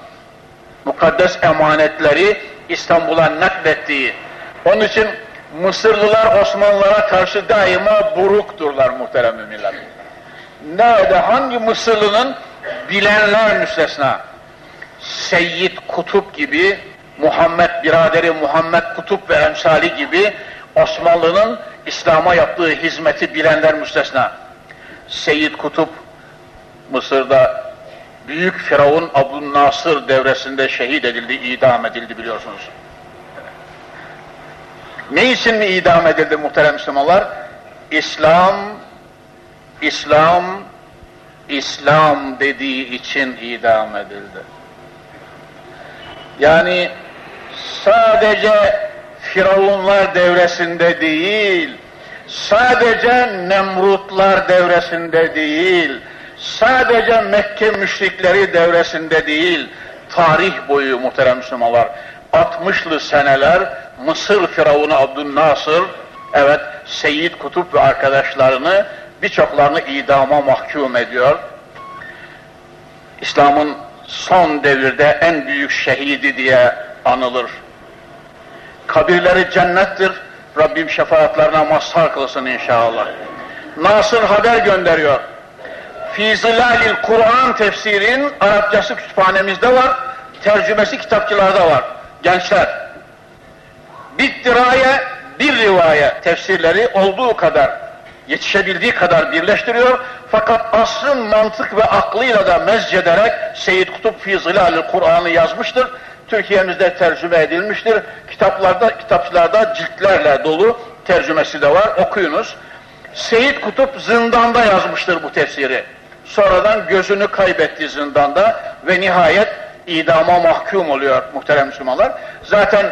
mukaddes emanetleri İstanbul'a naklettiği. Onun için Mısırlılar Osmanlılara karşı daima burukturlar muhterem müminler. Nerede hangi Mısırlının bilenler müstesna. Seyyid Kutup gibi, Muhammed biraderi Muhammed Kutup ve emsali gibi Osmanlı'nın İslam'a yaptığı hizmeti bilenler müstesna. Seyyid Kutup Mısır'da Büyük Firavun Abu Nasır devresinde şehit edildi, idam edildi biliyorsunuz. Ne için mi idam edildi muhterem Müslümanlar? İslam, İslam, İslam dediği için idam edildi. Yani sadece Firavunlar devresinde değil, sadece Nemrutlar devresinde değil, sadece Mekke müşrikleri devresinde değil, tarih boyu muhterem Müslümanlar, 60'lı seneler Mısır Firavunu Abdülnasır, evet Seyyid Kutup ve arkadaşlarını birçoklarını idama mahkum ediyor. İslam'ın son devirde en büyük şehidi diye anılır. Kabirleri cennettir, Rabbim şefaatlerine mazhar kılsın inşallah. Nasır haber gönderiyor. Fizilalil Kur'an tefsirin Arapçası kütüphanemizde var, tercümesi kitapçılarda var. Gençler, bir diraye, bir rivaye tefsirleri olduğu kadar, yetişebildiği kadar birleştiriyor. Fakat asrın mantık ve aklıyla da mezcederek Seyyid Kutup Fizilalil Kur'an'ı yazmıştır. Türkiye'mizde tercüme edilmiştir. Kitaplarda, kitapçılarda ciltlerle dolu tercümesi de var. Okuyunuz. Seyit Kutup zindanda yazmıştır bu tefsiri. Sonradan gözünü kaybetti zindanda ve nihayet idama mahkum oluyor muhterem Müslümanlar. Zaten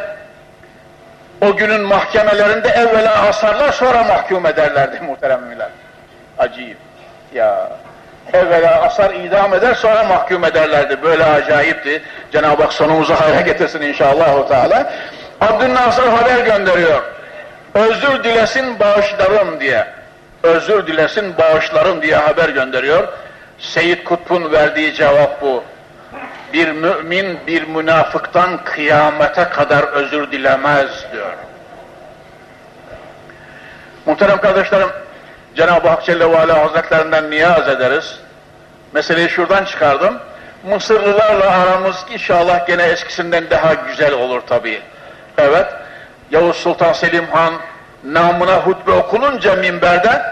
o günün mahkemelerinde evvela asarlar sonra mahkum ederlerdi *laughs* muhterem müminler. Acayip. Ya evvela asar idam eder sonra mahkum ederlerdi. Böyle acayipti. Cenab-ı Hak sonumuzu hayra getirsin inşallah. Teala. Abdülnasır haber gönderiyor. Özür dilesin bağışlarım diye. Özür dilesin bağışlarım diye haber gönderiyor. Seyyid Kutb'un verdiği cevap bu. Bir mümin bir münafıktan kıyamete kadar özür dilemez diyor. Muhterem kardeşlerim, Cenab-ı Hak Celle ve Ala Hazretlerinden niyaz ederiz. Meseleyi şuradan çıkardım. Mısırlılarla aramız inşallah gene eskisinden daha güzel olur tabii. Evet, Yavuz Sultan Selim Han namına hutbe okununca minberde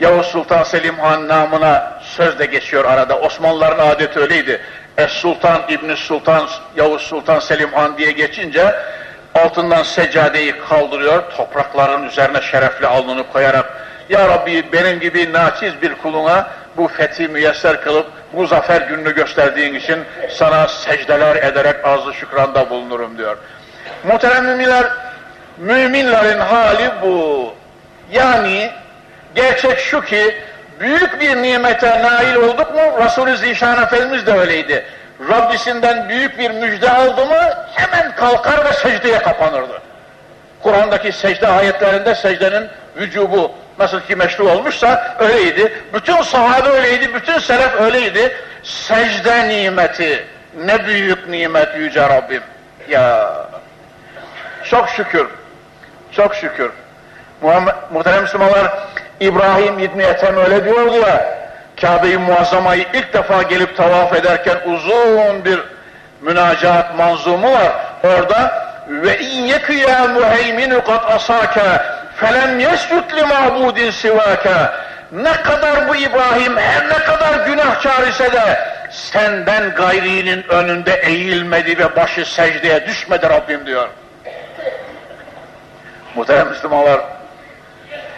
Yavuz Sultan Selim Han namına söz de geçiyor arada. Osmanlıların adeti öyleydi. Es Sultan İbni Sultan Yavuz Sultan Selim Han diye geçince altından seccadeyi kaldırıyor, toprakların üzerine şerefli alnını koyarak Ya Rabbi benim gibi naçiz bir kuluna bu fethi müyesser kılıp bu zafer gününü gösterdiğin için sana secdeler ederek azı şükranda bulunurum diyor. Muhterem müminler, müminlerin hali bu. Yani gerçek şu ki büyük bir nimete nail olduk mu Resulü Zişan Efendimiz de öyleydi. Rabbisinden büyük bir müjde aldı mı hemen kalkar ve secdeye kapanırdı. Kur'an'daki secde ayetlerinde secdenin vücubu nasıl ki meşru olmuşsa öyleydi. Bütün sahabe öyleydi, bütün selef öyleydi. Secde nimeti, ne büyük nimet yüce Rabbim. Ya çok şükür, çok şükür. Muhammed, muhterem Müslümanlar, İbrahim İbni Ethem öyle diyordu ya, Kabe-i Muazzama'yı ilk defa gelip tavaf ederken uzun bir münacat manzumu var. Orada ve in yekü ya muheyminu kat asake felem yescud li ma'budin sivake ne kadar bu İbrahim her ne kadar günahkar ise de senden gayrinin önünde eğilmedi ve başı secdeye düşmedi Rabbim diyor. Muhterem Müslümanlar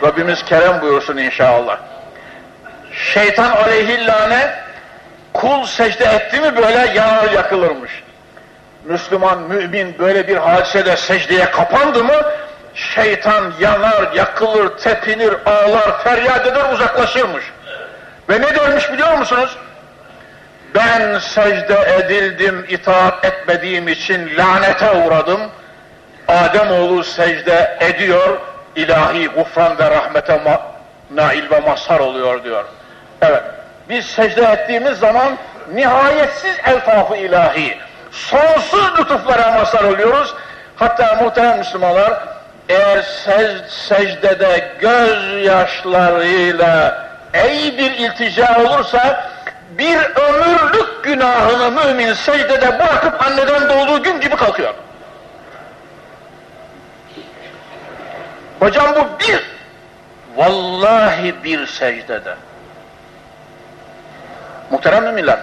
Rabbimiz kerem buyursun inşallah. Şeytan aleyhillâne kul secde etti mi böyle yanar yakılırmış. Müslüman, mümin böyle bir hadisede secdeye kapandı mı şeytan yanar, yakılır, tepinir, ağlar, feryat eder, uzaklaşırmış. Ve ne dermiş biliyor musunuz? Ben secde edildim, itaat etmediğim için lanete uğradım. Ademoğlu secde ediyor, ilahi gufran ve rahmete nail ve mazhar oluyor diyor. Evet, biz secde ettiğimiz zaman nihayetsiz eltafı ilahi, sonsuz lütuflara mazhar oluyoruz. Hatta muhterem Müslümanlar, eğer sec secdede gözyaşlarıyla ey bir iltica olursa, bir ömürlük günahını mümin secdede bırakıp anneden doğduğu gün gibi kalkıyor. Hocam bu bir, vallahi bir secdede. Muhterem müminler,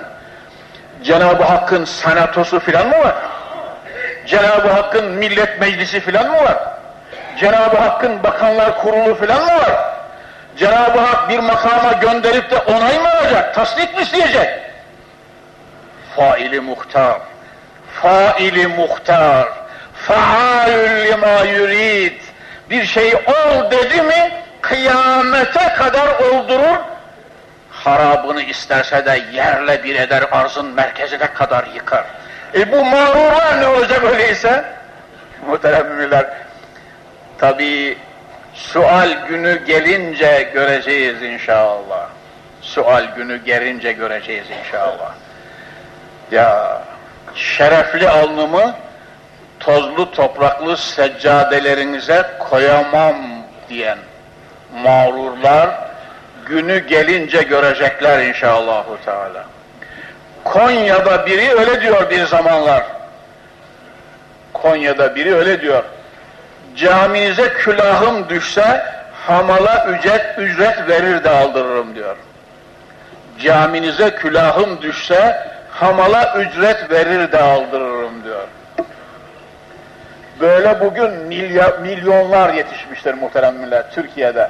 Cenab-ı Hakk'ın senatosu filan mı var? Cenab-ı Hakk'ın millet meclisi filan mı var? Cenab-ı Hakk'ın bakanlar kurulu filan mı var? Cenab-ı Hak bir makama gönderip de onay mı alacak, tasdik mi isteyecek? Faili muhtar, faili muhtar, faalül lima yurid, bir şey ol dedi mi kıyamete kadar oldurur, harabını isterse de yerle bir eder arzın merkezine kadar yıkar. E bu mağrurlar ne olacak öyleyse? Muhterem müminler, tabi sual günü gelince göreceğiz inşallah. Sual günü gelince göreceğiz inşallah. Ya şerefli alnımı tozlu topraklı seccadelerinize koyamam diyen mağrurlar günü gelince görecekler inşallahu teala. Konya'da biri öyle diyor bir zamanlar. Konya'da biri öyle diyor. Caminize külahım düşse hamala ücret ücret verir de aldırırım diyor. Caminize külahım düşse hamala ücret verir de aldırırım diyor. Böyle bugün milyar, milyonlar yetişmiştir muhterem millet Türkiye'de.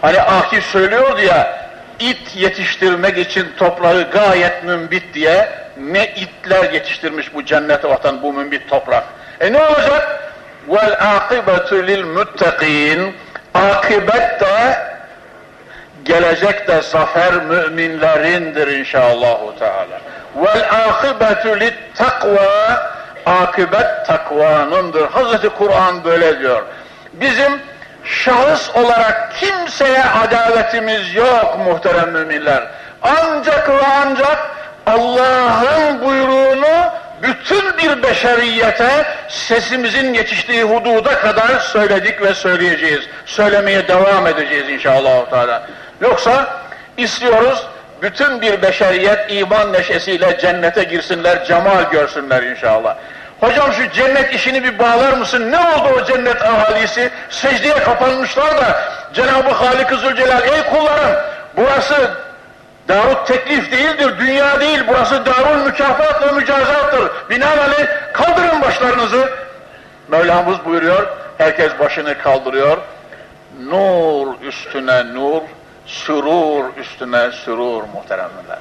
Hani Akif söylüyordu ya, it yetiştirmek için toprağı gayet mümbit diye ne itler yetiştirmiş bu cennet vatan, bu mümbit toprak. E ne olacak? Vel akibetu lil muttaqin akibet de gelecek de zafer müminlerindir inşallahu teala. Vel akibetu lit takva akıbet takvanındır. Hazreti Kur'an böyle diyor. Bizim şahıs olarak kimseye adaletimiz yok muhterem müminler. Ancak ve ancak Allah'ın buyruğunu bütün bir beşeriyete sesimizin yetiştiği hududa kadar söyledik ve söyleyeceğiz. Söylemeye devam edeceğiz inşallah. Yoksa istiyoruz bütün bir beşeriyet iman neşesiyle cennete girsinler, cemal görsünler inşallah. Hocam şu cennet işini bir bağlar mısın? Ne oldu o cennet ahalisi? Secdeye kapanmışlar da Cenab-ı Halik-i Zülcelal ey kullarım burası Darut teklif değildir, dünya değil. Burası darul mükafat ve mücazattır. Binaenaleyh kaldırın başlarınızı. Mevlamız buyuruyor, herkes başını kaldırıyor. Nur üstüne nur, sürur üstüne sürur muhteremler.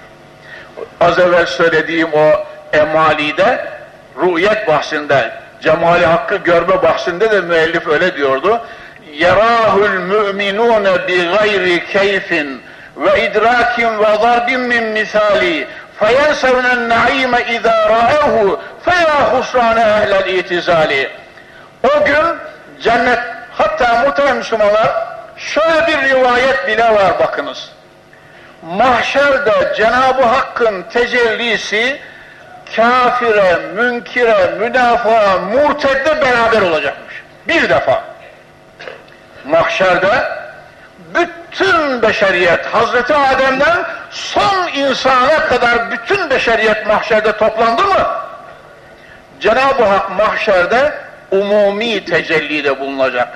Az evvel söylediğim o emalide, ruhiyet bahsinde, cemali hakkı görme bahsinde de müellif öyle diyordu. Yerahul müminune bi gayri keyfin ve idrakin ve darbin min misali feyensevnen naime izâ râehu ehlel itizali. O gün cennet hatta muhterem Müslümanlar şöyle bir rivayet bile var bakınız. Mahşerde Cenab-ı Hakk'ın tecellisi kafire, münkire, münafığa, murtedde beraber olacakmış. Bir defa. Mahşerde bütün beşeriyet Hazreti Adem'den son insana kadar bütün beşeriyet mahşerde toplandı mı? Cenab-ı Hak mahşerde umumi tecellide bulunacak.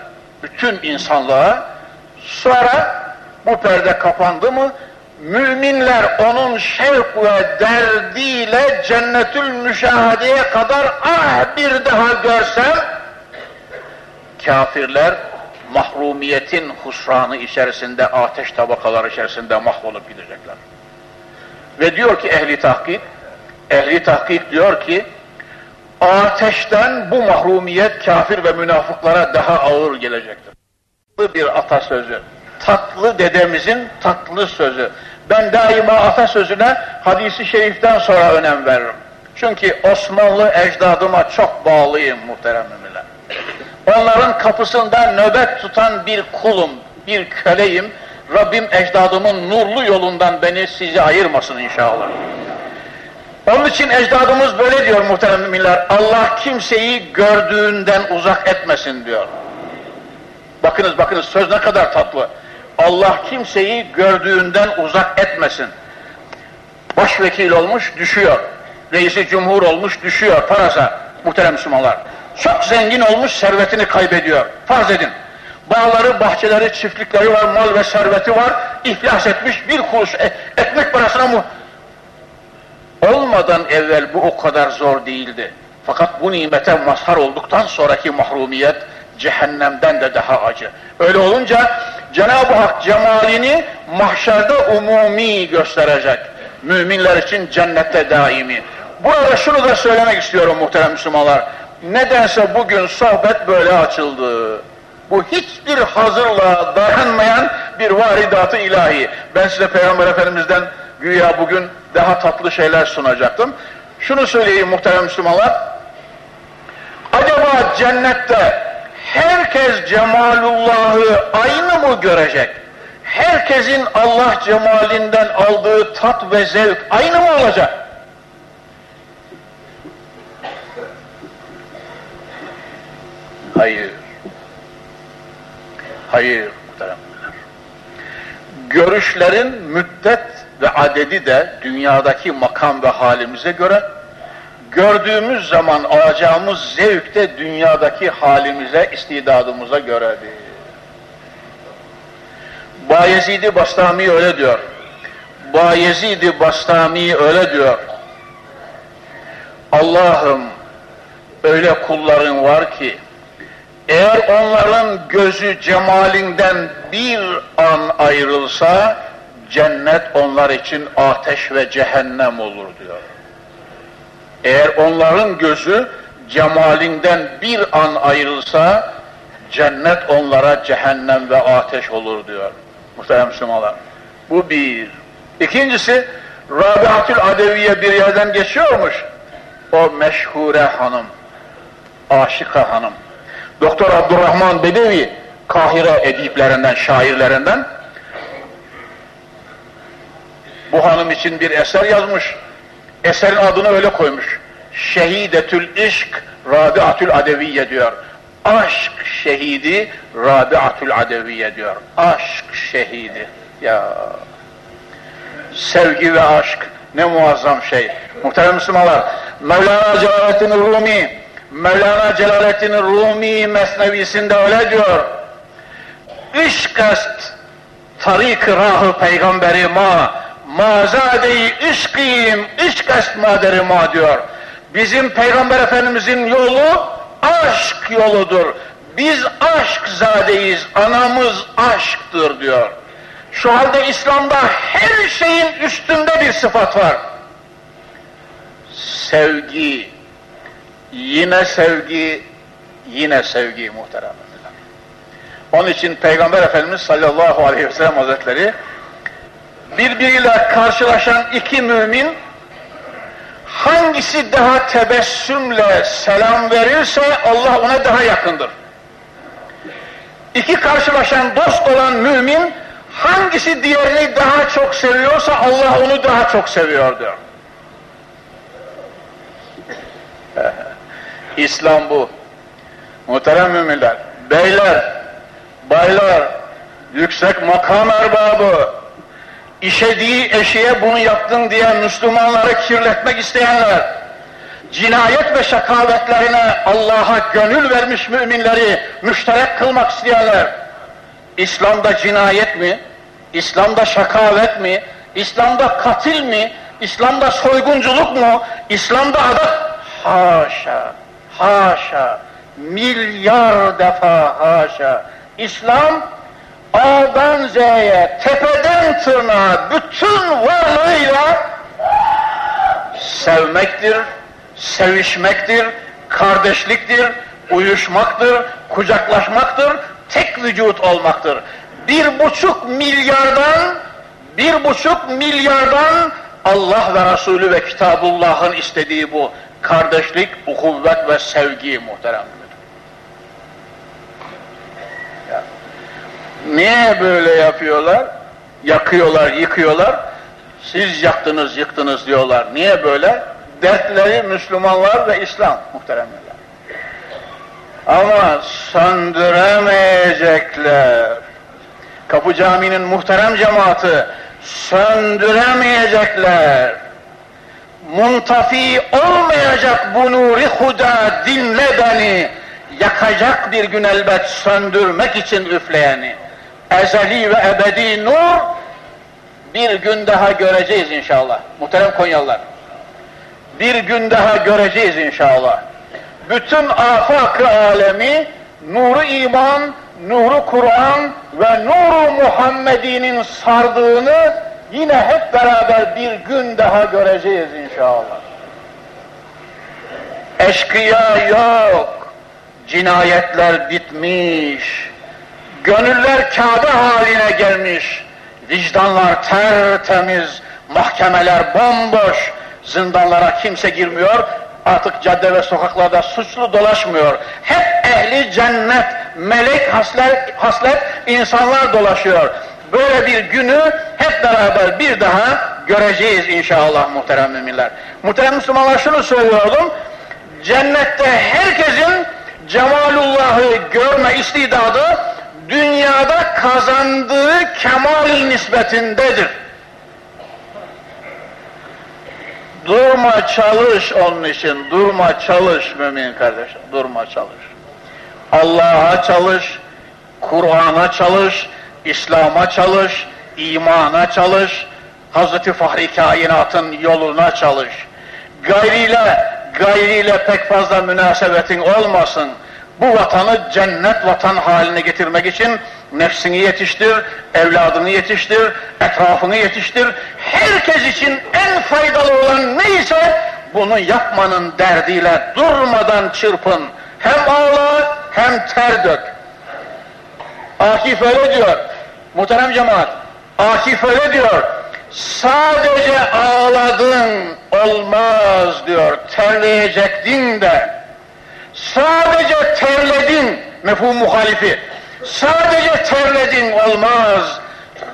Bütün insanlığa. Sonra bu perde kapandı mı? Müminler onun şevk ve derdiyle cennetül müşahedeye kadar ah bir daha görsem kafirler mahrumiyetin husranı içerisinde, ateş tabakaları içerisinde mahvolup gidecekler. Ve diyor ki ehli tahkik, ehli tahkik diyor ki, ateşten bu mahrumiyet kafir ve münafıklara daha ağır gelecektir. Tatlı bir atasözü, tatlı dedemizin tatlı sözü. Ben daima atasözüne hadisi şeriften sonra önem veririm. Çünkü Osmanlı ecdadıma çok bağlıyım muhterem. Onların kapısında nöbet tutan bir kulum, bir köleyim. Rabbim ecdadımın nurlu yolundan beni sizi ayırmasın inşallah. Onun için ecdadımız böyle diyor muhterem müminler. Allah kimseyi gördüğünden uzak etmesin diyor. Bakınız bakınız söz ne kadar tatlı. Allah kimseyi gördüğünden uzak etmesin. Başvekil olmuş düşüyor. Reisi cumhur olmuş düşüyor parasa muhterem Müslümanlar. Çok zengin olmuş servetini kaybediyor. Farz edin. Bağları, bahçeleri, çiftlikleri var, mal ve serveti var. İflas etmiş bir kuruş e, ekmek parasına mı? Olmadan evvel bu o kadar zor değildi. Fakat bu nimete mazhar olduktan sonraki mahrumiyet cehennemden de daha acı. Öyle olunca Cenab-ı Hak cemalini mahşerde umumi gösterecek. Müminler için cennette daimi. Burada şunu da söylemek istiyorum muhterem Müslümanlar. Nedense bugün sohbet böyle açıldı. Bu hiçbir hazırla dayanmayan bir varidatı ilahi. Ben size Peygamber Efendimiz'den güya bugün daha tatlı şeyler sunacaktım. Şunu söyleyeyim muhterem Müslümanlar. Acaba cennette herkes cemalullahı aynı mı görecek? Herkesin Allah cemalinden aldığı tat ve zevk aynı mı olacak? Hayır. Hayır muhteremler. Görüşlerin müddet ve adedi de dünyadaki makam ve halimize göre gördüğümüz zaman alacağımız zevk de dünyadaki halimize, istidadımıza göredir. Bayezid-i Bastami öyle diyor. Bayezid-i Bastami öyle diyor. Allah'ım öyle kulların var ki eğer onların gözü cemalinden bir an ayrılsa, cennet onlar için ateş ve cehennem olur diyor. Eğer onların gözü cemalinden bir an ayrılsa, cennet onlara cehennem ve ateş olur diyor. Muhterem Müslümanlar. Bu bir. İkincisi, Rabiatül Adeviye bir yerden geçiyormuş. O meşhure hanım, aşıka hanım. Doktor Abdurrahman Bedevi Kahire ediplerinden, şairlerinden bu hanım için bir eser yazmış. Eserin adını öyle koymuş. şehidetül işk Rabiatül Adeviye diyor. Aşk şehidi Rabiatül Adeviye diyor. Aşk şehidi. Ya sevgi ve aşk ne muazzam şey. Muhterem Müslümanlar, Mevlana Celaleddin Rumi, Mevlana Celaleddin Rumi mesnevisinde öyle diyor. İşk est tarik rahı peygamberi ma, mazade-i işk est maderi ma diyor. Bizim Peygamber Efendimizin yolu aşk yoludur. Biz aşk zadeyiz, anamız aşktır diyor. Şu halde İslam'da her şeyin üstünde bir sıfat var. Sevgi, yine sevgi, yine sevgi muhterem. Onun için Peygamber Efendimiz sallallahu aleyhi ve sellem hazretleri birbiriyle karşılaşan iki mümin hangisi daha tebessümle selam verirse Allah ona daha yakındır. İki karşılaşan dost olan mümin hangisi diğerini daha çok seviyorsa Allah onu daha çok seviyor diyor. *laughs* İslam bu. Muhterem müminler, beyler, baylar, yüksek makam erbabı, işediği eşeğe bunu yaptın diye Müslümanları kirletmek isteyenler, cinayet ve şakavetlerine Allah'a gönül vermiş müminleri müşterek kılmak isteyenler, İslam'da cinayet mi? İslam'da şakavet mi? İslam'da katil mi? İslam'da soygunculuk mu? İslam'da ada haşa, haşa, milyar defa haşa. İslam A'dan Z'ye, tepeden tırnağa, bütün varlığıyla sevmektir, sevişmektir, kardeşliktir, uyuşmaktır, kucaklaşmaktır, tek vücut olmaktır. Bir buçuk milyardan, bir buçuk milyardan Allah ve Resulü ve Kitabullah'ın istediği bu. Kardeşlik, ukuvvet ve sevgi muhteremdir. Niye böyle yapıyorlar? Yakıyorlar, yıkıyorlar. Siz yaktınız, yıktınız diyorlar. Niye böyle? Dertleri Müslümanlar ve İslam muhteremler. Ama söndüremeyecekler. Kapı Camii'nin muhterem cemaati söndüremeyecekler. Muntafi olmayacak bu nuri huda dinle beni. Yakacak bir gün elbet söndürmek için üfleyeni. Ezeli ve ebedi nur bir gün daha göreceğiz inşallah. Muhterem Konyalılar. Bir gün daha göreceğiz inşallah bütün afak alemi nuru iman, nuru Kur'an ve nuru Muhammedi'nin sardığını yine hep beraber bir gün daha göreceğiz inşallah. Eşkıya yok, cinayetler bitmiş, gönüller Kabe haline gelmiş, vicdanlar tertemiz, mahkemeler bomboş, zindanlara kimse girmiyor, Artık cadde ve sokaklarda suçlu dolaşmıyor. Hep ehli cennet, melek haslet, haslet insanlar dolaşıyor. Böyle bir günü hep beraber bir daha göreceğiz inşallah muhterem müminler. Muhterem Müslümanlar şunu söylüyordum. Cennette herkesin cemalullahı görme istidadı dünyada kazandığı kemal nispetindedir. Durma çalış onun için, durma çalış mümin kardeşim, durma çalış. Allah'a çalış, Kur'an'a çalış, İslam'a çalış, imana çalış, Hazreti Fahri Kainat'ın yoluna çalış. Gayriyle, gayriyle pek fazla münasebetin olmasın. Bu vatanı cennet vatan haline getirmek için nefsini yetiştir, evladını yetiştir, etrafını yetiştir. Herkes için en faydalı olan neyse bunu yapmanın derdiyle durmadan çırpın. Hem ağla hem ter dök. Akif öyle diyor. Muhterem cemaat. Akif öyle diyor. Sadece ağladın olmaz diyor. Terleyecektin de. Sadece terledin mefhum muhalifi. Sadece terledin olmaz.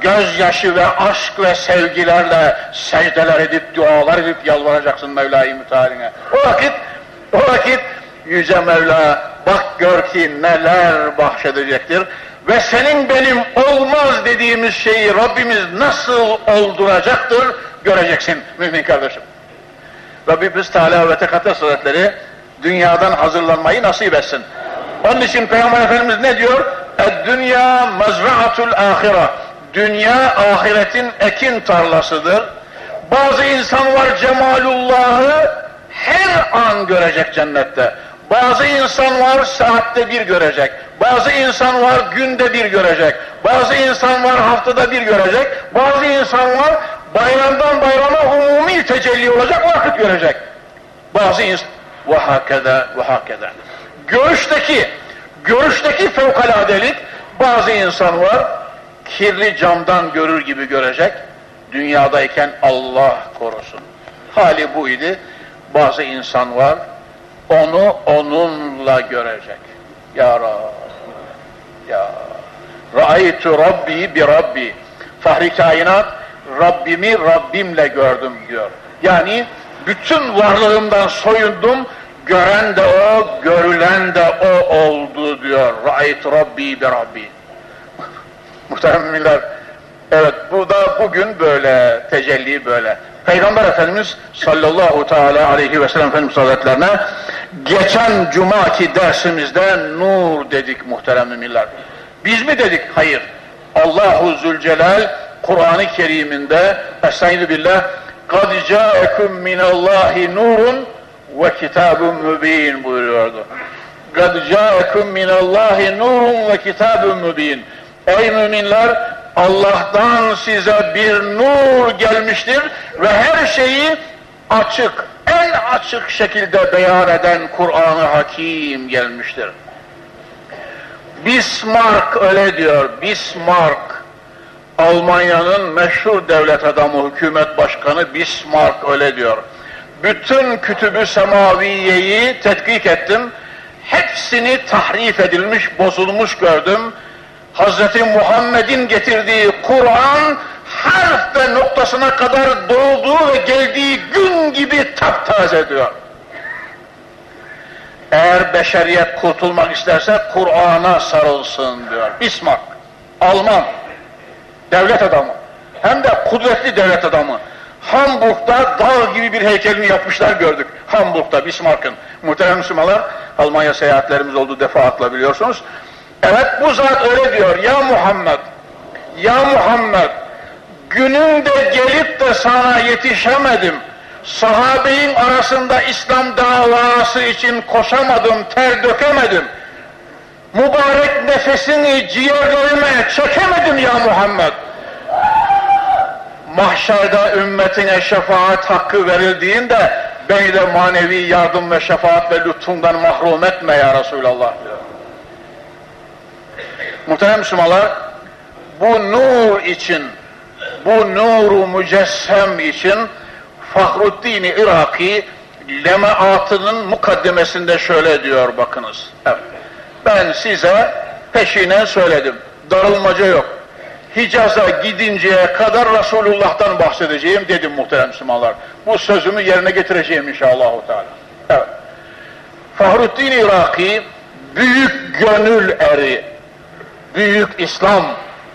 gözyaşı ve aşk ve sevgilerle secdeler edip, dualar edip yalvaracaksın Mevla-i Müteala'ya. O vakit, o vakit Yüce Mevla bak gör ki neler bahşedecektir ve senin benim olmaz dediğimiz şeyi Rabbimiz nasıl olduracaktır göreceksin mümin kardeşim. Rabbimiz Teala ve Tekaddes Hazretleri dünyadan hazırlanmayı nasip etsin. Onun için Peygamber Efendimiz ne diyor? Dünya mezraatul ahira. Dünya ahiretin ekin tarlasıdır. Bazı insan var cemalullahı her an görecek cennette. Bazı insan var saatte bir görecek. Bazı insan var günde bir görecek. Bazı insan var haftada bir görecek. Bazı insan var bayramdan bayrama umumi tecelli olacak vakit görecek. Bazı insan ve hakeda ve hakeda. Görüşteki görüşteki fevkaladelik bazı insan var kirli camdan görür gibi görecek. Dünyadayken Allah korusun. Hali bu idi. Bazı insan var onu onunla görecek. Ya Rab. Ya Ra'aytu Rabbi bi Rabbi. Fahri kainat Rabbimi Rabbimle gördüm diyor. Yani bütün varlığımdan soyundum, gören de o, görülen de o oldu diyor. Ra'aytu Rabbi bi Rabbi. *laughs* Muhterem müminler, evet bu da bugün böyle, tecelli böyle. Peygamber Efendimiz sallallahu teala aleyhi ve sellem Efendimiz Hazretlerine geçen cumaki dersimizde nur dedik muhterem müminler. Biz mi dedik? Hayır. Allahu Zülcelal Kur'an-ı Kerim'inde Estaizu billah قَدْ جَاءَكُمْ مِنَ اللّٰهِ نُورٌ وَكِتَابٌ مُب۪ينٌ buyuruyordu. قَدْ جَاءَكُمْ مِنَ اللّٰهِ نُورٌ وَكِتَابٌ مُب۪ينٌ Ey müminler Allah'tan size bir nur gelmiştir ve her şeyi açık, en açık şekilde beyan eden Kur'an-ı Hakim gelmiştir. Bismarck öyle diyor, Bismarck, Almanya'nın meşhur devlet adamı, hükümet başkanı Bismarck öyle diyor. Bütün kütübü semaviyeyi tetkik ettim, hepsini tahrif edilmiş, bozulmuş gördüm, Hazreti Muhammed'in getirdiği Kur'an harf ve noktasına kadar doğduğu ve geldiği gün gibi taptaze diyor. Eğer beşeriyet kurtulmak isterse Kur'an'a sarılsın diyor. Bismarck, Alman, devlet adamı. Hem de kudretli devlet adamı. Hamburg'da dağ gibi bir heykelini yapmışlar gördük. Hamburg'da Bismarck'ın. Muhterem Müslümanlar, Almanya seyahatlerimiz oldu defaatla biliyorsunuz. Evet bu zat öyle diyor. Ya Muhammed, ya Muhammed, gününde gelip de sana yetişemedim. Sahabeyin arasında İslam davası için koşamadım, ter dökemedim. Mübarek nefesini ciğerlerime çekemedim ya Muhammed. Mahşerde ümmetine şefaat hakkı verildiğinde beni de manevi yardım ve şefaat ve lütfundan mahrum etme ya Resulallah. Muhterem Müslümanlar, bu nur için, bu nuru mücessem için Fahruddin Iraki lemaatının mukaddemesinde şöyle diyor bakınız. Evet. Ben size peşinen söyledim. Darılmaca yok. Hicaz'a gidinceye kadar Resulullah'tan bahsedeceğim dedim muhterem Müslümanlar. Bu sözümü yerine getireceğim inşallah. Evet. Fahruddin Iraki büyük gönül eri, büyük İslam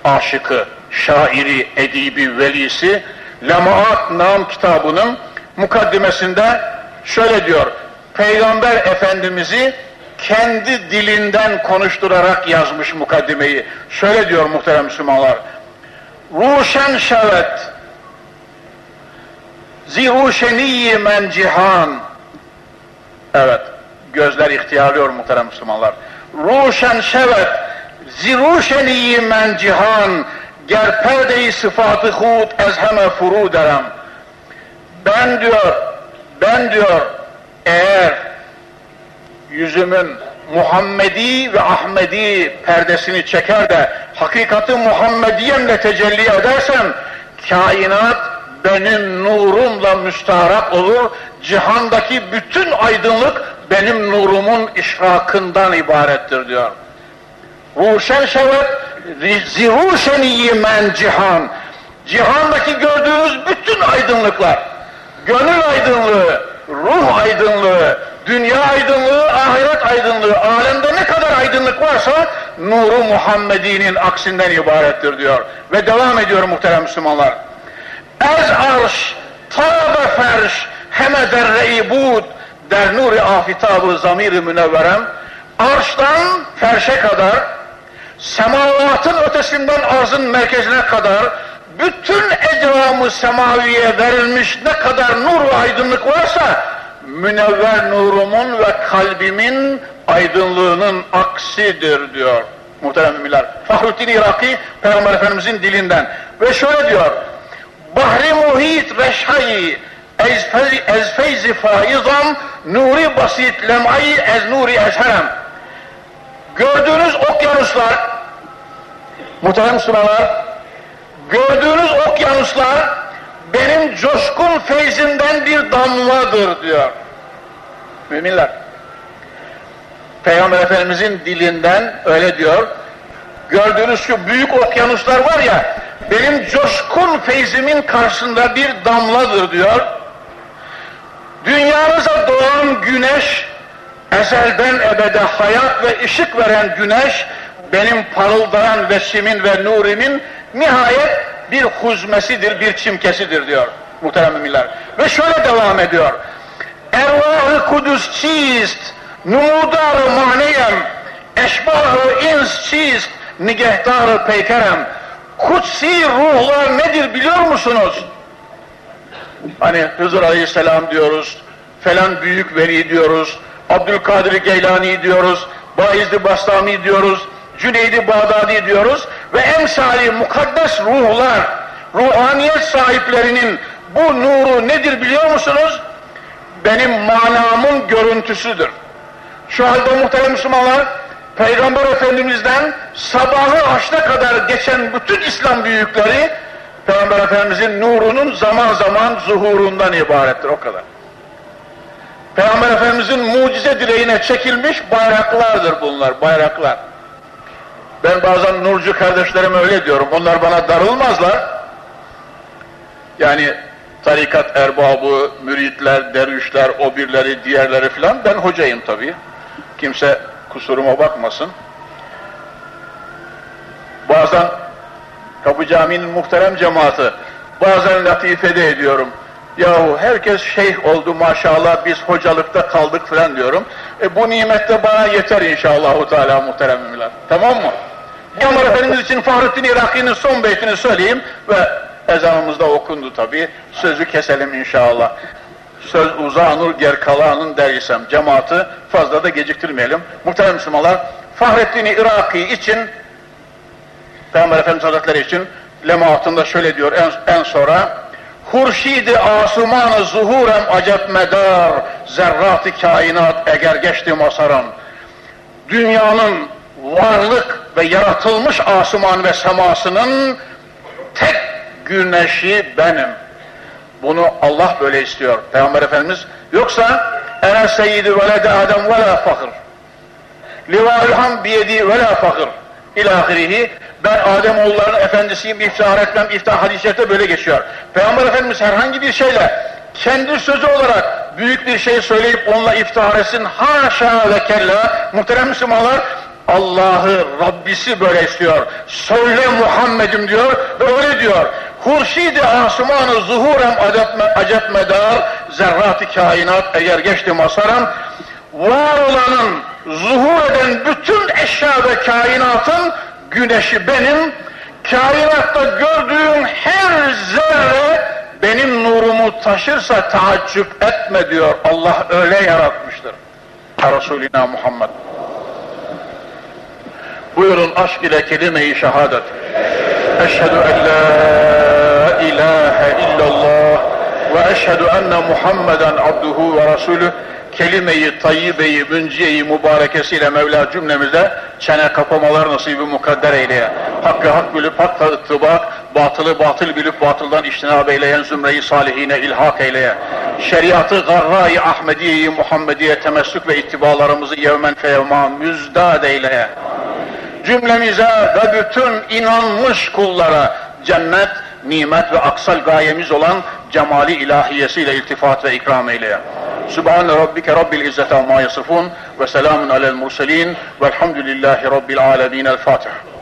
aşıkı, şairi, edibi, velisi Lemaat Nam kitabının mukaddimesinde şöyle diyor. Peygamber Efendimiz'i kendi dilinden konuşturarak yazmış mukaddimeyi. Şöyle diyor muhterem Müslümanlar. Ruşen şevet ziruşeniyyi men cihan Evet, gözler ihtiyarlıyor muhterem Müslümanlar. Ruşen şevet ziruşeniyyi men cihan ger perdeyi sıfatı hud ezheme furu derem. Ben diyor, ben diyor, eğer yüzümün Muhammedi ve Ahmedi perdesini çeker de hakikati Muhammediyemle tecelli edersem kainat benim nurumla müstaharak olur. Cihandaki bütün aydınlık benim nurumun işrakından ibarettir diyor. Ruşen şevet ziruşeniyi men cihan. Cihandaki gördüğünüz bütün aydınlıklar, gönül aydınlığı, ruh aydınlığı, dünya aydınlığı, ahiret aydınlığı, alemde ne kadar aydınlık varsa nuru Muhammedi'nin aksinden ibarettir diyor. Ve devam ediyor muhterem Müslümanlar. Ez arş, tabe ferş, heme derre-i bud, der nuri afitabı zamiri münevverem, arştan ferşe kadar, semavatın ötesinden arzın merkezine kadar, bütün ecramı semaviye verilmiş ne kadar nur ve aydınlık varsa, münevver nurumun ve kalbimin aydınlığının aksidir diyor muhterem müminler. Fahrettin Iraki Peygamber Efendimizin dilinden ve şöyle diyor Bahri muhit reşhayi ez feyzi faizam nuri basit lem'ayi ez nuri ezherem gördüğünüz okyanuslar muhterem Müslümanlar gördüğünüz okyanuslar benim coşkun feyzimden bir damladır diyor. Müminler. Peygamber Efendimizin dilinden öyle diyor. Gördüğünüz şu büyük okyanuslar var ya, benim coşkun feyzimin karşısında bir damladır diyor. Dünyanıza doğan güneş, ezelden ebede hayat ve ışık veren güneş, benim parıldayan vesimin ve nurimin nihayet bir huzmesidir, bir çimkesidir diyor muhterem müminler. Ve şöyle devam ediyor. Ervah-ı kudüs çizt, numudar-ı maneyem, eşbah-ı ins çizt, nigehtar-ı peykerem. Kutsi ruhlar nedir biliyor musunuz? Hani Hızır Aleyhisselam diyoruz, falan büyük veli diyoruz, Abdülkadir Geylani diyoruz, Bayezid Bastami diyoruz, Cüneydi Bağdadi diyoruz ve emsali mukaddes ruhlar, ruhaniyet sahiplerinin bu nuru nedir biliyor musunuz? Benim manamın görüntüsüdür. Şu halde muhterem Müslümanlar, Peygamber Efendimiz'den sabahı haşta kadar geçen bütün İslam büyükleri, Peygamber Efendimiz'in nurunun zaman zaman zuhurundan ibarettir, o kadar. Peygamber Efendimiz'in mucize direğine çekilmiş bayraklardır bunlar, bayraklar. Ben bazen Nurcu kardeşlerime öyle diyorum, onlar bana darılmazlar. Yani tarikat erbabı, müritler, dervişler, o birleri, diğerleri filan, ben hocayım tabii. Kimse kusuruma bakmasın. Bazen Kapı Camii'nin muhterem cemaati, bazen latifede ediyorum. Yahu herkes şeyh oldu maşallah biz hocalıkta kaldık filan diyorum. E bu nimette bana yeter inşallah Teala muhterem müminler. Tamam mı? Peygamber Efendimiz için Fahrettin Iraki'nin son beytini söyleyeyim ve ezanımızda okundu tabi. Sözü keselim inşallah. Söz uzanur ger kalanın dersem cemaati fazla da geciktirmeyelim. Muhterem Müslümanlar Fahrettin Iraki için Peygamber Efendimiz Hazretleri için lemaatında şöyle diyor en, en sonra Hurşidi asumanı zuhurem acep medar zerrat-ı kainat eğer geçti masaran dünyanın varlık ve yaratılmış asuman ve semasının tek güneşi benim. Bunu Allah böyle istiyor. Peygamber Efendimiz yoksa ene seyyidi velede adem ve la fakir. Livâül ham biyedi ve la fakir. İlâhirihi ben Adem oğullarının efendisiyim iftihar etmem iftihar hadisiyette böyle geçiyor. Peygamber Efendimiz herhangi bir şeyle kendi sözü olarak büyük bir şey söyleyip onunla iftihar etsin haşa ve kella muhterem Müslümanlar Allah'ı Rabbisi böyle istiyor. Söyle Muhammed'im diyor ve öyle diyor. Hurşidi asumanı zuhurem acep medar zerrat-ı kainat eğer geçti masaram var olanın zuhur eden bütün eşya ve kainatın güneşi benim kainatta gördüğüm her zerre benim nurumu taşırsa taaccüp etme diyor. Allah öyle yaratmıştır. Resulina Muhammed. Buyurun aşk ile kelime-i şehadet. Eşhedü en la ilahe illallah ve eşhedü enne Muhammeden abduhu ve rasulü kelime-i tayyibeyi, münciyeyi mübarekesiyle Mevla cümlemize çene kapamalar nasibi mukadder eyleye. Hakkı hak bilip hakla ıttibak, batılı batıl bilip batıldan iştinab eyleyen zümreyi salihine ilhak eyleye. Şeriatı garra-i Ahmediye-i Muhammediye temessük ve ittibalarımızı yevmen feyevma müzdad eyleye cümlemize ve bütün inanmış kullara cennet, nimet ve aksal gayemiz olan cemali ilahiyesiyle iltifat ve ikram eyle. Subhan rabbike rabbil izzeti amma yasifun ve selamun alel murselin velhamdülillahi rabbil alemin. El Fatiha.